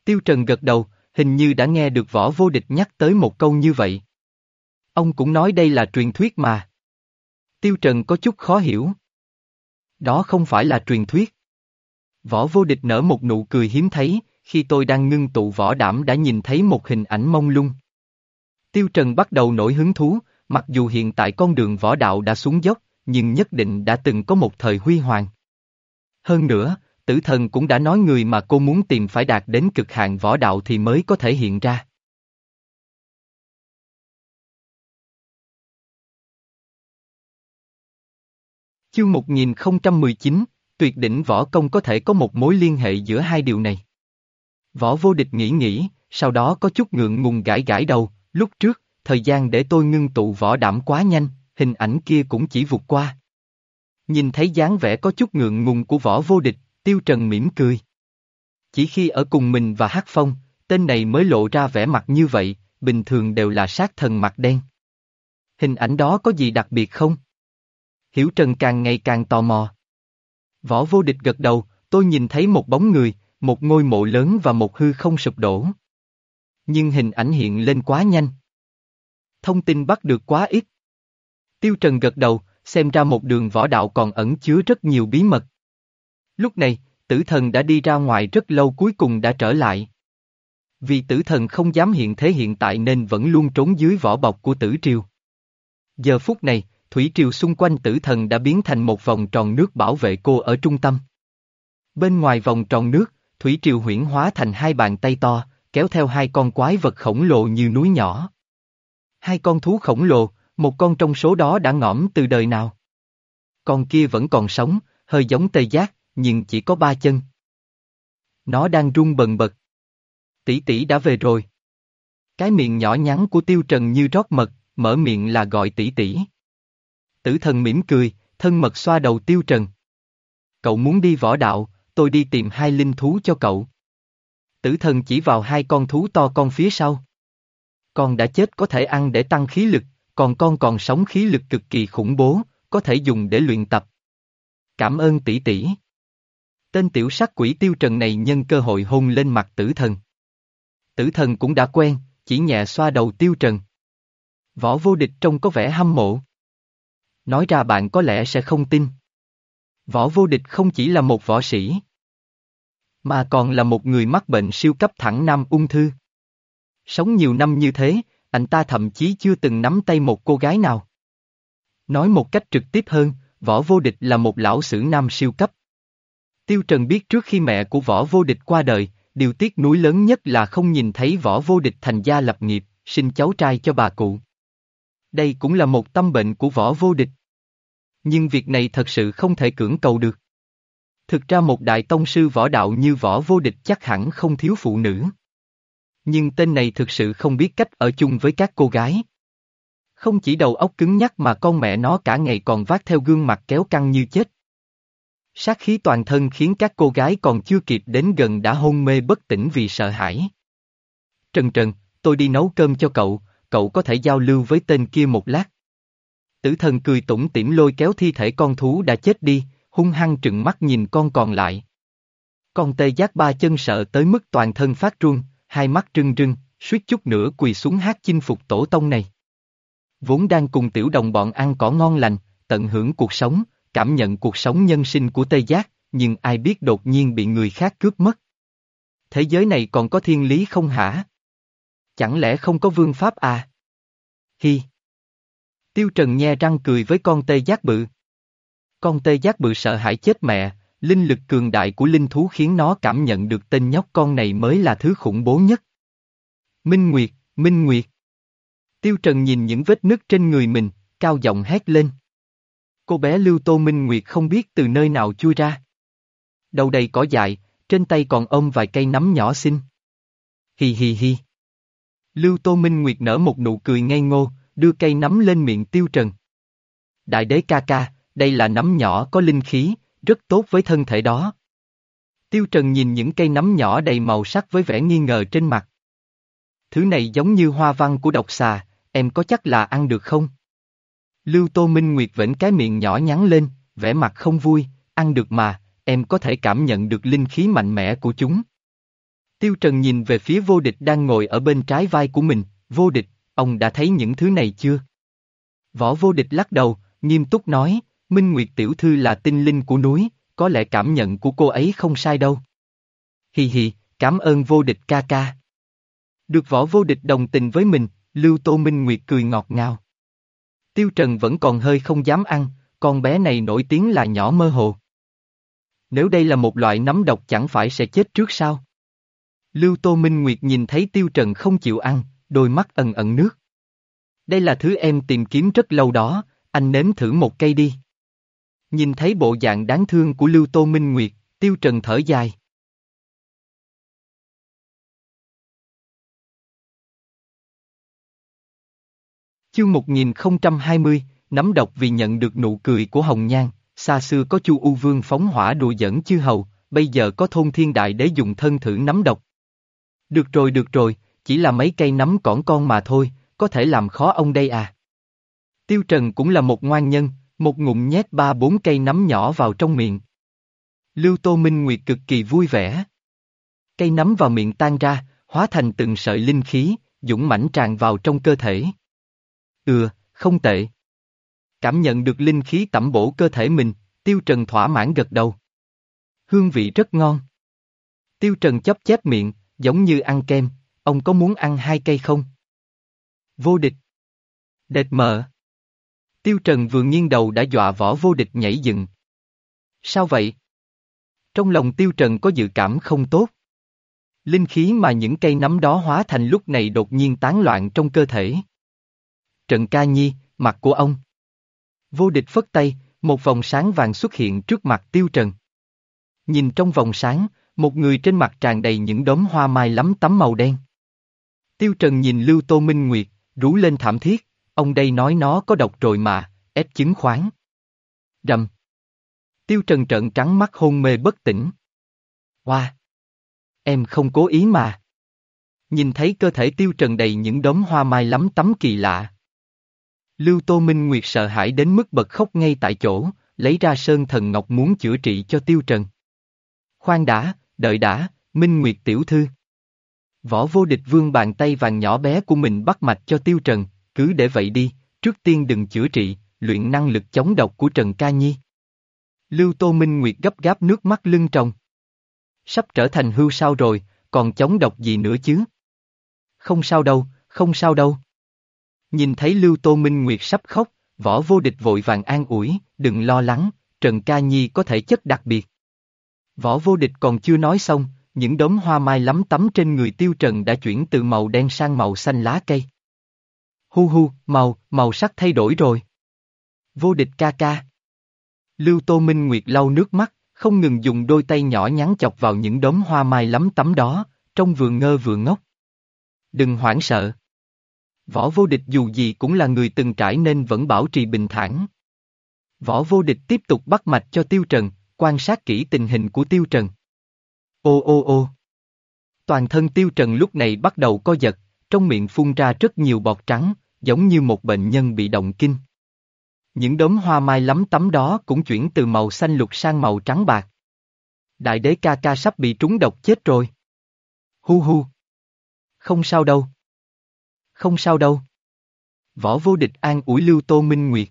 Tiêu Trần gật đầu, hình như đã nghe được võ vô địch nhắc tới một câu như vậy. Ông cũng nói đây là truyền thuyết mà. Tiêu Trần có chút khó hiểu. Đó không phải là truyền thuyết. Võ vô địch nở một nụ cười hiếm thấy, khi tôi đang ngưng tụ võ đảm đã nhìn thấy một hình ảnh mông lung. Tiêu Trần bắt đầu nổi hứng thú, mặc dù hiện tại con đường võ đạo đã xuống dốc, nhưng nhất định đã từng có một thời huy hoàng. Hơn nữa, tử thần cũng đã nói người mà cô muốn tìm phải đạt đến cực hạn võ đạo thì mới có thể hiện ra. Chương 1019, tuyệt đỉnh võ công có thể có một mối liên hệ giữa hai điều này. Võ vô địch nghĩ nghĩ, sau đó có chút ngượng ngùng gãi gãi đầu, lúc trước, thời gian để tôi ngưng tụ võ đảm quá nhanh, hình ảnh kia cũng chỉ vụt qua. Nhìn thấy dáng vẻ có chút ngượng ngùng của võ vô địch, tiêu trần mỉm cười. Chỉ khi ở cùng mình và hát phong, tên này mới lộ ra vẻ mặt như vậy, bình thường đều là sát thần mặt đen. Hình ảnh đó có gì đặc biệt không? Hiểu Trần càng ngày càng tò mò. Võ vô địch gật đầu, tôi nhìn thấy một bóng người, một ngôi mộ lớn và một hư không sụp đổ. Nhưng hình ảnh hiện lên quá nhanh. Thông tin bắt được quá ít. Tiêu Trần gật đầu, xem ra một đường võ đạo còn ẩn chứa rất nhiều bí mật. Lúc này, tử thần đã đi ra ngoài rất lâu cuối cùng đã trở lại. Vì tử thần không dám hiện thế hiện tại nên vẫn luôn trốn dưới vỏ bọc của tử triều. Giờ phút này, thủy triều xung quanh tử thần đã biến thành một vòng tròn nước bảo vệ cô ở trung tâm. Bên ngoài vòng tròn nước, thủy triều huyển hóa thành hai bàn tay to, kéo theo hai con quái vật khổng lồ như núi nhỏ. Hai con thú khổng lồ, một con trong số đó đã ngõm từ đời nào. Con kia vẫn còn sống, hơi giống tê giác, nhưng chỉ có ba chân. Nó đang rung bần bật. Tỷ tỷ đã về rồi. Cái miệng nhỏ nhắn của tiêu trần như rót mật, mở miệng là gọi tỷ tỷ. Tử thần mỉm cười, thân mật xoa đầu tiêu trần. Cậu muốn đi võ đạo, tôi đi tìm hai linh thú cho cậu. Tử thần chỉ vào hai con thú to con phía sau. Con đã chết có thể ăn để tăng khí lực, còn con còn sống khí lực cực kỳ khủng bố, có thể dùng để luyện tập. Cảm ơn tỷ tỷ. Tên tiểu sắc quỷ tiêu trần này nhân cơ hội hôn lên mặt tử thần. Tử thần cũng đã quen, chỉ nhẹ xoa đầu tiêu trần. Võ vô địch trông có vẻ hâm mộ. Nói ra bạn có lẽ sẽ không tin. Võ vô địch không chỉ là một võ sĩ, mà còn là một người mắc bệnh siêu cấp thẳng nam ung thư. Sống nhiều năm như thế, anh ta thậm chí chưa từng nắm tay một cô gái nào. Nói một cách trực tiếp hơn, võ vô địch là một lão sử nam siêu cấp. Tiêu Trần biết trước khi mẹ của võ vô địch qua đời, điều tiếc nuối lớn nhất là không nhìn thấy võ vô địch thành gia lập nghiệp, sinh cháu trai cho bà cụ. Đây cũng là một tâm bệnh của võ vô địch. Nhưng việc này thật sự không thể cưỡng cầu được. Thực ra một đại tông sư võ đạo như võ vô địch chắc hẳn không thiếu phụ nữ. Nhưng tên này thực sự không biết cách ở chung với các cô gái. Không chỉ đầu óc cứng nhắc mà con mẹ nó cả ngày còn vác theo gương mặt kéo căng như chết. Sát khí toàn thân khiến các cô gái còn chưa kịp đến gần đã hôn mê bất tỉnh vì sợ hãi. Trần Trần, tôi đi nấu cơm cho cậu, cậu có thể giao lưu với tên kia một lát. Tử thần cười tủm tỉm lôi kéo thi thể con thú đã chết đi, hung hăng trừng mắt nhìn con còn lại. Con tê giác ba chân sợ tới mức toàn thân phát run, hai mắt trưng trưng, suýt chút nữa quỳ xuống hát chinh phục tổ tông này. Vốn đang cùng tiểu đồng bọn ăn cỏ ngon lành, tận hưởng cuộc sống, cảm nhận cuộc sống nhân sinh của Tây Giác, nhưng ai biết đột nhiên bị người khác cướp mất. Thế giới này còn có thiên lý không hả? Chẳng lẽ không có vương pháp à? Hi! Tiêu Trần nhe răng cười với con Tây Giác bự. Con Tây Giác bự sợ hãi chết mẹ, linh lực cường đại của linh thú khiến nó cảm nhận được tên nhóc con này mới là thứ khủng bố nhất. Minh Nguyệt, Minh Nguyệt. Tiêu Trần nhìn những vết nứt trên người mình, cao giọng hét lên. Cô bé Lưu Tô Minh Nguyệt không biết từ nơi nào chui ra. Đầu đầy cỏ dại, trên tay còn ôm vài cây nắm nhỏ xinh. Hi hi hi. Lưu Tô Minh Nguyệt nở một nụ cười ngây ngô, đưa cây nắm lên miệng Tiêu Trần. Đại đế ca ca, đây là nắm nhỏ có linh khí, rất tốt với thân thể đó. Tiêu Trần nhìn những cây nấm nhỏ đầy màu sắc với vẻ nghi ngờ trên mặt. Thứ này giống như hoa văn của độc xà, em có chắc là ăn được không? Lưu Tô Minh Nguyệt vẫn cái miệng nhỏ nhắn lên, vẻ mặt không vui, ăn được mà, em có thể cảm nhận được linh khí mạnh mẽ của chúng. Tiêu Trần nhìn về phía vô địch đang ngồi ở bên trái vai của mình, vô địch, ông đã thấy những thứ này chưa? Võ vô địch lắc đầu, nghiêm túc nói, Minh Nguyệt Tiểu Thư là tinh linh của núi, có lẽ cảm nhận của cô ấy không sai đâu. Hi hi, cảm ơn vô địch ca ca. Được võ vô địch đồng tình với mình, Lưu Tô Minh Nguyệt cười ngọt ngào. Tiêu Trần vẫn còn hơi không dám ăn, con bé này nổi tiếng là nhỏ mơ hồ. Nếu đây là một loại nấm độc chẳng phải sẽ chết trước sao? Lưu Tô Minh Nguyệt nhìn thấy Tiêu Trần không chịu ăn, đôi mắt ẩn ẩn nước. Đây là thứ em tìm kiếm rất lâu đó, anh nếm thử một cây đi. Nhìn thấy bộ dạng đáng thương của Lưu Tô Minh Nguyệt, Tiêu Trần thở dài. Chương 1020, nắm độc vì nhận được nụ cười của Hồng Nhan, xa xưa có Chu U Vương phóng hỏa đùa dẫn chư hầu, bây giờ có thôn thiên đại để dùng thân thử nắm độc. Được rồi được rồi, chỉ là mấy cây nắm cỏn con mà thôi, có thể làm khó ông đây à. Tiêu Trần cũng là một ngoan nhân, một ngụm nhét ba bốn cây nấm nhỏ vào trong miệng. Lưu Tô Minh Nguyệt cực kỳ vui vẻ. Cây nấm vào miệng tan ra, hóa thành từng sợi linh khí, dũng mãnh tràn vào trong cơ thể. Ừ, không tệ. Cảm nhận được linh khí tẩm bổ cơ thể mình, Tiêu Trần thỏa mãn gật đầu. Hương vị rất ngon. Tiêu Trần chấp chép miệng, giống như ăn kem, ông có muốn ăn hai cây không? Vô địch. Đệt mờ. Tiêu Trần vừa nghiêng đầu đã dọa võ vô địch nhảy dựng. Sao vậy? Trong lòng Tiêu Trần có dự cảm không tốt. Linh khí mà những cây nắm đó hóa thành lúc này đột nhiên tán loạn trong cơ thể. Trần ca nhi, mặt của ông. Vô địch phất tay, một vòng sáng vàng xuất hiện trước mặt Tiêu Trần. Nhìn trong vòng sáng, một người trên mặt tràn đầy những đốm hoa mai lắm tấm màu đen. Tiêu Trần nhìn Lưu Tô Minh Nguyệt, rú lên thảm thiết, ông đây nói nó có độc rồi mà, ép chứng khoán. Rầm. Tiêu Trần trợn trắng mắt hôn mê bất tỉnh. Hoa! Wow. Em không cố ý mà. Nhìn thấy cơ thể Tiêu Trần đầy những đốm hoa mai lắm tấm kỳ lạ. Lưu Tô Minh Nguyệt sợ hãi đến mức bật khóc ngay tại chỗ, lấy ra sơn thần ngọc muốn chữa trị cho Tiêu Trần. Khoan đã, đợi đã, Minh Nguyệt tiểu thư. Võ vô địch vương bàn tay vàng nhỏ bé của mình bắt mạch cho Tiêu Trần, cứ để vậy đi, trước tiên đừng chữa trị, luyện năng lực chống độc của Trần Ca Nhi. Lưu Tô Minh Nguyệt gấp gáp nước mắt lưng tròng. Sắp trở thành hưu sao rồi, còn chống độc gì nữa chứ? Không sao đâu, không sao đâu. Nhìn thấy Lưu Tô Minh Nguyệt sắp khóc, võ vô địch vội vàng an ủi, đừng lo lắng, Trần Ca Nhi có thể chất đặc biệt. Võ vô địch còn chưa nói xong, những đốm hoa mai lắm tắm trên người tiêu trần đã chuyển từ màu đen sang màu xanh lá cây. Hu hu, màu, màu sắc thay đổi rồi. Vô địch ca ca. Lưu Tô Minh Nguyệt lau nước mắt, không ngừng dùng đôi tay nhỏ nhắn chọc vào những đốm hoa mai lắm tắm đó, trong vừa ngơ vừa ngốc. Đừng hoảng sợ. Võ vô địch dù gì cũng là người từng trải nên vẫn bảo trì bình thản. Võ vô địch tiếp tục bắt mạch cho Tiêu Trần, quan sát kỹ tình hình của Tiêu Trần. Ô ô ô. Toàn thân Tiêu Trần lúc này bắt đầu co giật, trong miệng phun ra rất nhiều bọt trắng, giống như một bệnh nhân bị động kinh. Những đốm hoa mai lắm tắm đó cũng chuyển từ màu xanh lục sang màu trắng bạc. Đại đế ca ca sắp bị trúng độc chết rồi. Hu hu. Không sao đâu. Không sao đâu. Võ vô địch an ủi Lưu Tô Minh Nguyệt.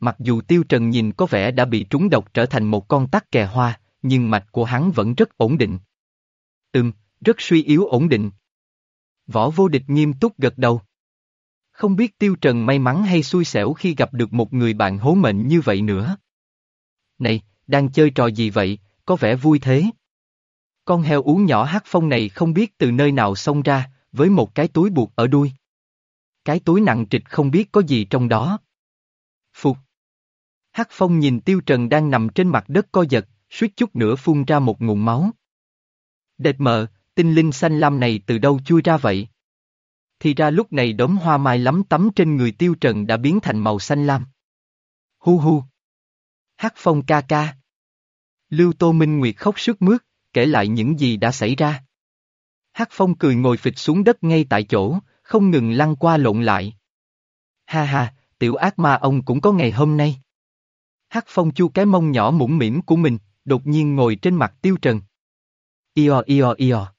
Mặc dù Tiêu Trần nhìn có vẻ đã bị trúng độc trở thành một con tắc kè hoa, nhưng mạch của hắn vẫn rất ổn định. Ừm, rất suy yếu ổn định. Võ vô địch nghiêm túc gật đầu. Không biết Tiêu Trần may mắn hay xui xẻo khi gặp được một người bạn hố mệnh như vậy nữa. Này, đang chơi trò gì vậy, có vẻ vui thế. Con heo uống nhỏ hát phong này không biết từ nơi nào xông ra, với một cái túi buộc ở đuôi. Cái túi nặng trịch không biết có gì trong đó. Phục. Hát phong nhìn Tiêu Trần đang nằm trên mặt đất co giật, suýt chút nữa phun ra một nguồn máu. Đệt mờ, tinh linh xanh lam này từ đâu chui ra vậy? Thì ra lúc này đốm hoa mai lắm tắm trên người tiêu trần đã biến thành màu xanh lam. Hu hu. Hát phong ca ca. Lưu Tô Minh Nguyệt khóc sức mướt, kể lại những gì đã xảy ra. Hát phong cười ngồi phịch xuống đất ngay tại chỗ, không ngừng lăn qua lộn lại. Ha ha, tiểu ác ma ông cũng có ngày hôm nay. Hát phong chu cái mông nhỏ mũm mỉm của mình, đột nhiên ngồi trên mặt tiêu trần. Io io io.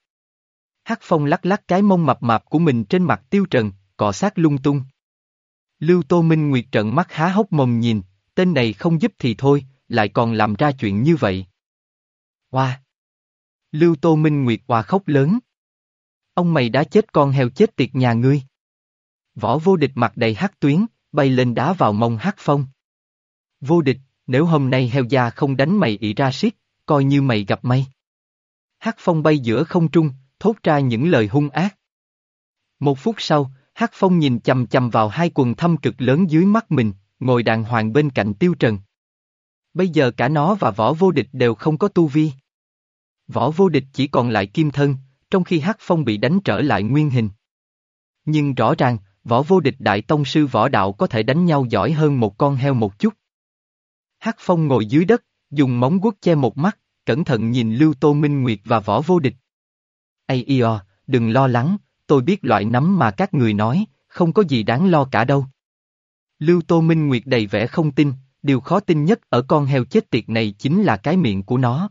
Hắc Phong lắc lắc cái mông mập mạp của mình trên mặt tiêu trần, cọ sát lung tung. Lưu Tô Minh Nguyệt trợn mắt há hốc mồm nhìn, tên này không giúp thì thôi, lại còn làm ra chuyện như vậy. Hoa! Lưu Tô Minh Nguyệt hòa khóc lớn. Ông mày đã chết con heo chết tiệt nhà ngươi. Võ vô địch mặt đầy hắc tuyến, bay lên đá vào mông hắc phong. Vô địch, nếu hôm nay heo già không đánh mày ị ra siết, coi như mày gặp may. Hắc phong bay giữa không trung, thốt ra những lời hung ác. Một phút sau, Hắc Phong nhìn chầm chầm vào hai quần thâm cực lớn dưới mắt mình, ngồi đàng hoàng bên cạnh Tiêu Trần. Bây giờ cả nó và võ vô địch đều không có tu vi. Võ vô địch chỉ còn lại kim thân, trong khi Hắc Phong bị đánh trở lại nguyên hình. Nhưng rõ ràng, võ vô địch đại tông sư võ đạo có thể đánh nhau giỏi hơn một con heo một chút. Hắc Phong ngồi dưới đất, dùng móng guốc che một mắt, cẩn thận nhìn Lưu Tô Minh Nguyệt và võ vô địch. Ây io, đừng lo lắng, tôi biết loại nấm mà các người nói, không có gì đáng lo cả đâu. Lưu Tô Minh Nguyệt đầy vẻ không tin, điều khó tin nhất ở con heo chết tiệt này chính là cái miệng của nó.